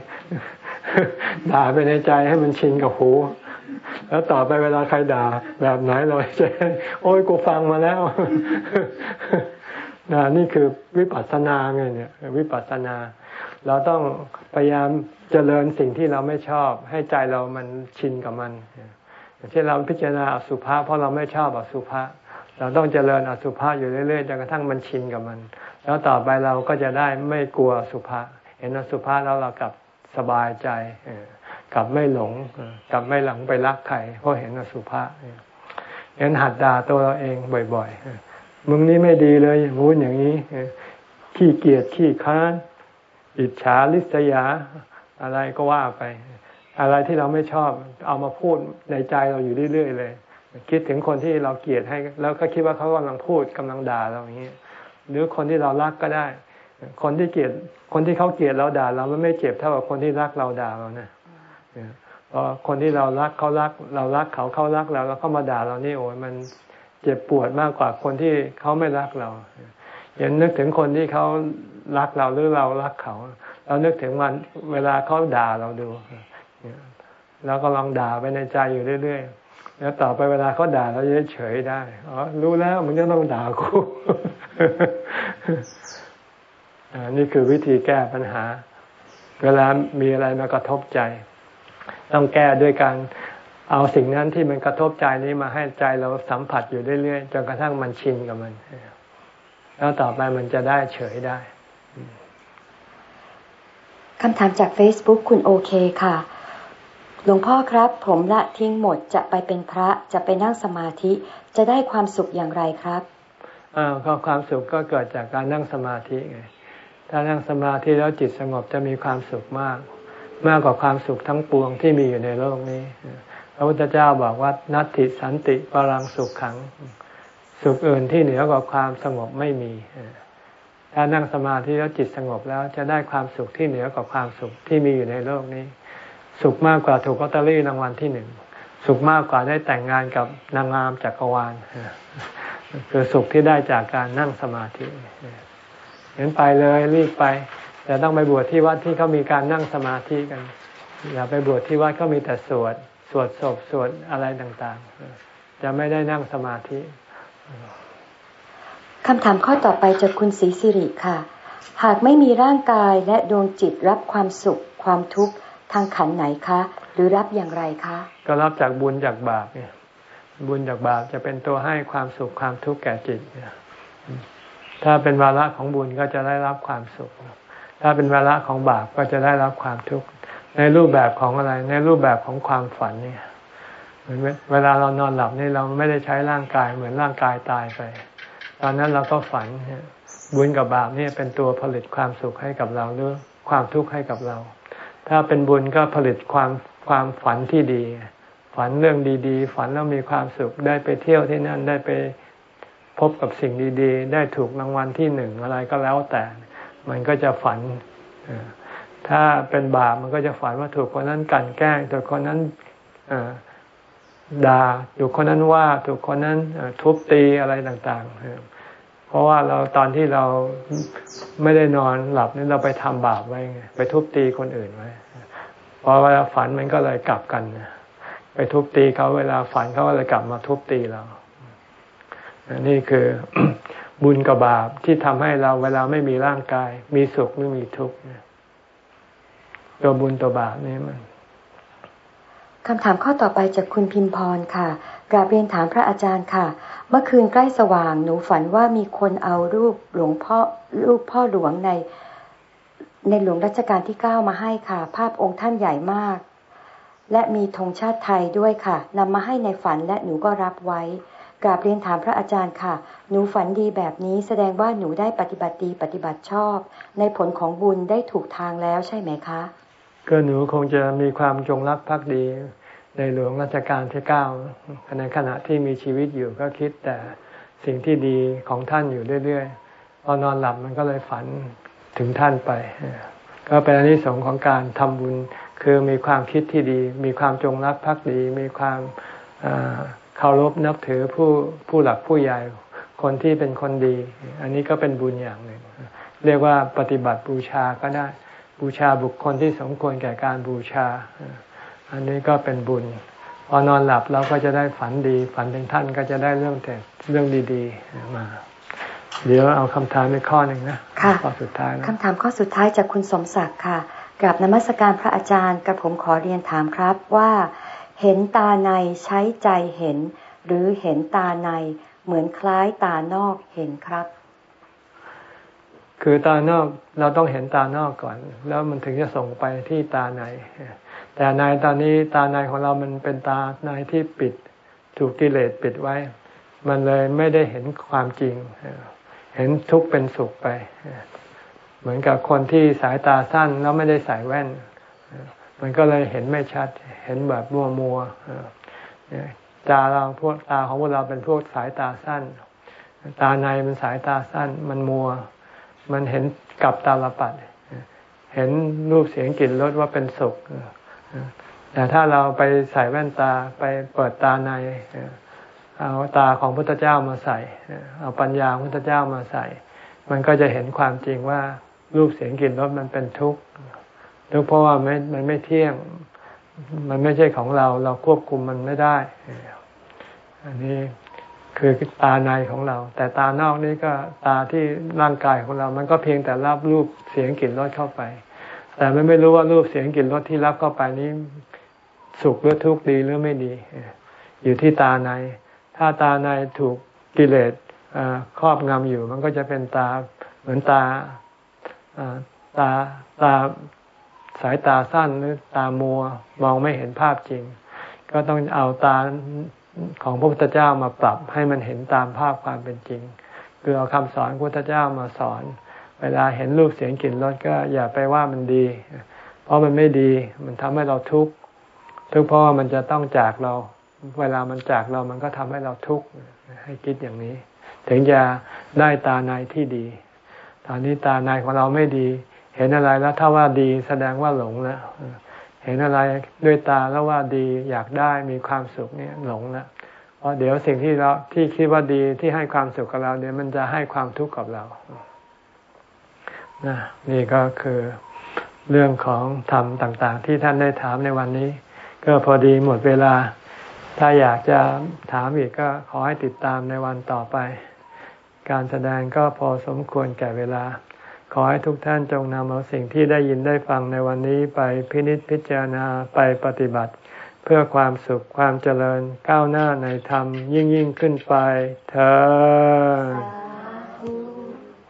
Speaker 1: ด่าไปในใจให้มันชินกับหูแล้วต่อไปเวลาใครด่าแบบไหนเราจะโอ้ยกูฟังมาแล้ว นนี่คือวิปัสสนาไงเนี่ยวิปัสสนา เราต้องพยายามเจริญสิ่งที่เราไม่ชอบ ให้ใจเรามันชินกับมันเช่นเราพิจารณาอสุภะเพราะเราไม่ชอบอสุภะเราต้องเจริญอสุภะอยู่เรื่อยๆจนกระทั่งมันชินกับมัน แล้วต่อไปเราก็จะได้ไม่กลัวอสุภะเห็นอสุภะแล้วเรากลับสบายใจกลับไม่หลงกลับไม่หลังไปรักใครเพราะเห็นอสุภะเห็นหัดด่าตัวเราเองบ่อย ๆ มึงนี่ไม่ดีเลยพูดอย่างนี้ขี้เกียจขี้ค้านอิจฉาลิษยา อะไรก็ว่าไป อะไรที่เราไม่ชอบ เอามาพูดในใจเราอยู่เรื่อยๆเลย คิดถึงคนที่เราเกลียดให้ แล้วก็คิดว่าเขากำลังพูดกำลังด่าเราอย่างนี้หรือคนที่เรารักก็ได้ คนที่เกลียดคนที่เขาเกลียดเราด่า เราไม่ไม่เจ็บเท่ากับคนที่รักเราด่าเรานะพราะคนที่เรารักเขารัก เรารักเขาเขารักเราแล้วเขามาด่าเรานี่โอ้ยมัน เจ็บปวดมากกว่าคนที่เขาไม่รักเราอย่านึกถึงคนที่เขารักเราหรือเรารักเขา เรานึกถึงมันเวลาเขาด่าเราดูแล้วก็ลองด่าไปในใจอยู่เรื่อยๆ แล้วต่อไปเวลาเขาด่าเราจะเฉยได้ อ๋อ รู้แล้วมันจะต้องด่ากูนี่คือวิธีแก้ปัญหา เวลามีอะไรมากระทบใจ ต้องแก้ด้วยการ เอาสิ่งนั้นที่มันกระทบใจนี้มาให้ใจเราสัมผัสอยู่เรื่อยๆจนกระทั่งมันชินกับมัน แล้วต่อไปมันจะได้เฉยได้
Speaker 2: คำถามจาก Facebook คุณโอเคค่ะ หลวงพ่อครับ ผมละทิ้งหมดจะไปเป็นพระจะไปนั่งสมาธิจะได้ความสุขอย่างไรครับ
Speaker 1: อ่าก็ความสุขก็เกิดจากการนั่งสมาธิไงถ้านั่งสมาธิแล้วจิตสงบจะมีความสุขมาก มากกว่าความสุขทั้งปวงที่มีอยู่ในโลกนี้พ ระพุทธเจ้าบอกว่านัตติสันติปรังสุขขัง สุขอื่นที่เหนือกว่าความสงบไม่มี ถ้านั่งสมาธิแล้วจิตสงบแล้วจะได้ความสุขที่เหนือกว่าความสุขที่มีอยู่ในโลกนี้ สุขมากกว่าถูกลอตเตอรี่รางวัลที่หนึ่งสุขมากกว่าได้แต่งงานกับนางงามจักรวาลคือสุขที่ได้จากการนั่งสมาธิเห็นไปเลยรีบไปแต่ต้องไปบวชที่วัดที่เขามีการนั่งสมาธิกัน อย่าไปบวชที่วัดเขามีแต่สวด สวดศพสวดอะไรต่างๆ จะไม่ได้นั่งสมาธิ
Speaker 2: คำถามข้อต่อไปจากคุณศรีสิริค่ะ หากไม่มีร่างกายและดวงจิตรับความสุขความทุกข์ทางขันไหนคะ หรือรับอย่างไรคะ
Speaker 1: ก็รับจากบุญจากบาปเนี่ยบุญจากบาปจะเป็นตัวให้ความสุขความทุกข์แก่จิตถ้าเป็นวาระของบุญก็จะได้รับความสุข ถ้าเป็นวาระของบาปก็จะได้รับความทุกข์ ในรูปแบบของอะไร ในรูปแบบของความฝันเนี่ยเวลาเรานอนหลับนี่เราไม่ได้ใช้ร่างกายเหมือนร่างกายตายไป ตอนนั้นเราก็ฝันบุญกับบาปนี่เป็นตัวผลิตความสุขให้กับเราหรือความทุกข์ให้กับเรา ถ้าเป็นบุญก็ผลิตความความฝันที่ดี ฝันเรื่องดีๆ ฝันแล้วมีความสุขได้ไปเที่ยวที่นั่นได้ไปพบกับสิ่งดีๆ ได้ถูกรางวัลที่หนึ่งอะไรก็แล้วแต่ มันก็จะฝัน ถ้าเป็นบาปมันก็จะฝันว่าถูกคนนั้นกันแกล้งถูกคนนั้นด่าถูกคนนั้นว่าถูกคนนั้นทุบตีอะไรต่างๆ เพราะว่าเราตอนที่เราไม่ได้นอนหลับนี่เราไปทำบาปไว้ไงไปทุบตีคนอื่นไว้พอเวลาฝันมันก็เลยกลับกันไปทุบตีเขาเวลาฝันเขาก็เลยกลับมาทุบตีเรานี่คือบุญกับบาปที่ทำให้เราเวลาไม่มีร่างกาย มีสุขหรือมีทุกข์ ตัวบุญตัวบาปนี่มัน
Speaker 2: คำถามข้อต่อไปจากคุณพิมพรค่ะกราบเรียนถามพระอาจารย์ค่ะ เมื่อคืนใกล้สว่างหนูฝันว่ามีคนเอารูปหลวงพ่อรูปพ่อหลวงใน ในหลวงรัชกาลที่เก้ามาให้ค่ะ ภาพองค์ท่านใหญ่มาก และมีธงชาติไทยด้วยค่ะนำมาให้ในฝันและหนูก็รับไว้กราบเรียนถามพระอาจารย์ค่ะ หนูฝันดีแบบนี้แสดงว่าหนูได้ปฏิบัติดีปฏิบัติชอบ ในผลของบุญได้ถูกทางแล้วใช่ไหมคะ
Speaker 1: ก็หนูคงจะมีความจงรักภักดีในหลวงรัชกาลที่เก้าในขณะที่มีชีวิตอยู่ก็คิดแต่สิ่งที่ดีของท่านอยู่เรื่อยๆ พอนอนหลับมันก็เลยฝันถึงท่านไป ก็เป็นอนิสงส์ของการทำบุญ คือมีความคิดที่ดี มีความจงรักภักดี มีความเคารพนับถือผู้ผู้หลักผู้ใหญ่ คนที่เป็นคนดี อันนี้ก็เป็นบุญอย่างหนึ่ง เรียกว่าปฏิบัติบูชาก็ได้ บูชาบุคคลที่สมควรแก่การบูชา อันนี้ก็เป็นบุญ พอนอนหลับเราก็จะได้ฝันดี ฝันถึงท่านก็จะได้เรื่องแต่เรื่องดีๆมา เดี๋ยวเอาคำถามในข้อหนึ่งนะข้อสุดท้าย
Speaker 2: คำถามข้อสุดท้ายจากคุณสมศักดิ์ค่ะกราบนมัสการพระอาจารย์กระผมขอเรียนถามครับว่า เห็นตาในใช้ใจเห็น หรือเห็นตาในเหมือนคล้ายตานอกเห็นครับ
Speaker 1: คือตานอกเราต้องเห็นตานอกก่อน แล้วมันถึงจะส่งไปที่ตาใน แต่ในตอนนี้ตาในของเรามันเป็นตาในที่ปิด ถูกกิเลสปิดไว้ มันเลยไม่ได้เห็นความจริง เห็นทุกข์เป็นสุขไป เหมือนกับคนที่สายตาสั้นแล้วไม่ได้ใส่แว่น มันก็เลยเห็นไม่ชัด เห็นแบบมัวมัวตาเราพวกตาของพวกเราเป็นพวกสายตาสั้น ตาในมันสายตาสั้น มันมัว มันเห็นกับตาลปัดเห็นรูปเสียงกลิ่นรสว่าเป็นสุขแต่ถ้าเราไปใส่แว่นตาไปเปิดตาในเอาตาของพุทธเจ้ามาใส่เอาปัญญาพุทธเจ้ามาใส่ มันก็จะเห็นความจริงว่ารูปเสียงกลิ่นรสมันเป็นทุกข์ทุกเพราะว่ามันไม่เที่ยง มันไม่ใช่ของเรา เราควบคุมมันไม่ได้ อันนี้ คือตาในของเรา แต่ตานอกนี่ก็ตาที่ร่างกายของเรา มันก็เพียงแต่รับรูปเสียงกลิ่นรสเข้าไป แต่มันไม่รู้ว่ารูปเสียงกลิ่นรสที่รับเข้าไปนี้สุขหรือทุกข์ดีหรือไม่ดี อยู่ที่ตาใน ถ้าตาในถูกกิเลสครอบงำอยู่ มันก็จะเป็นตาเหมือนตาตาตาสายตาสั้นหรือตามัวมองไม่เห็นภาพจริง ก็ต้องเอาตา ของพระพุทธเจ้ามาปรับให้มันเห็นตามภาพความเป็นจริง คือเอาคำสอนพระพุทธเจ้ามาสอน เวลาเห็นรูปเสียงกลิ่นรสก็อย่าไปว่ามันดี เพราะมันไม่ดี มันทำให้เราทุกข์ทุกข์เพราะว่ามันจะต้องจากเรา เวลามันจากเรามันก็ทำให้เราทุกข์ให้คิดอย่างนี้ ถึงจะได้ตาในที่ดี ตอนนี้ตาในของเราไม่ดี เห็นอะไรแล้วถ้าว่าดีแสดงว่าหลงแล้ว เห็นอะไรด้วยตาแล้วว่าดีอยากได้มีความสุขเนี่ยหลงแล้วเพราะเดี๋ยวสิ่งที่เราที่คิดว่าดีที่ให้ความสุขกับเราเดี๋ยวมันจะให้ความทุกข์กับเรานะนี่ก็คือเรื่องของธรรมต่าง ๆ ที่ท่านได้ถามในวันนี้ ก็พอดีหมดเวลา ถ้าอยากจะถามอีกก็ขอให้ติดตามในวันต่อไป การแสดงก็พอสมควรแก่เวลา ขอให้ทุกท่านจงนำเอาสิ่งที่ได้ยินได้ฟังในวันนี้ไปพินิจพิจารณาไปปฏิบัติ เพื่อความสุขความเจริญก้าวหน้าในธรรมยิ่งยิ่งขึ้นไปเธอ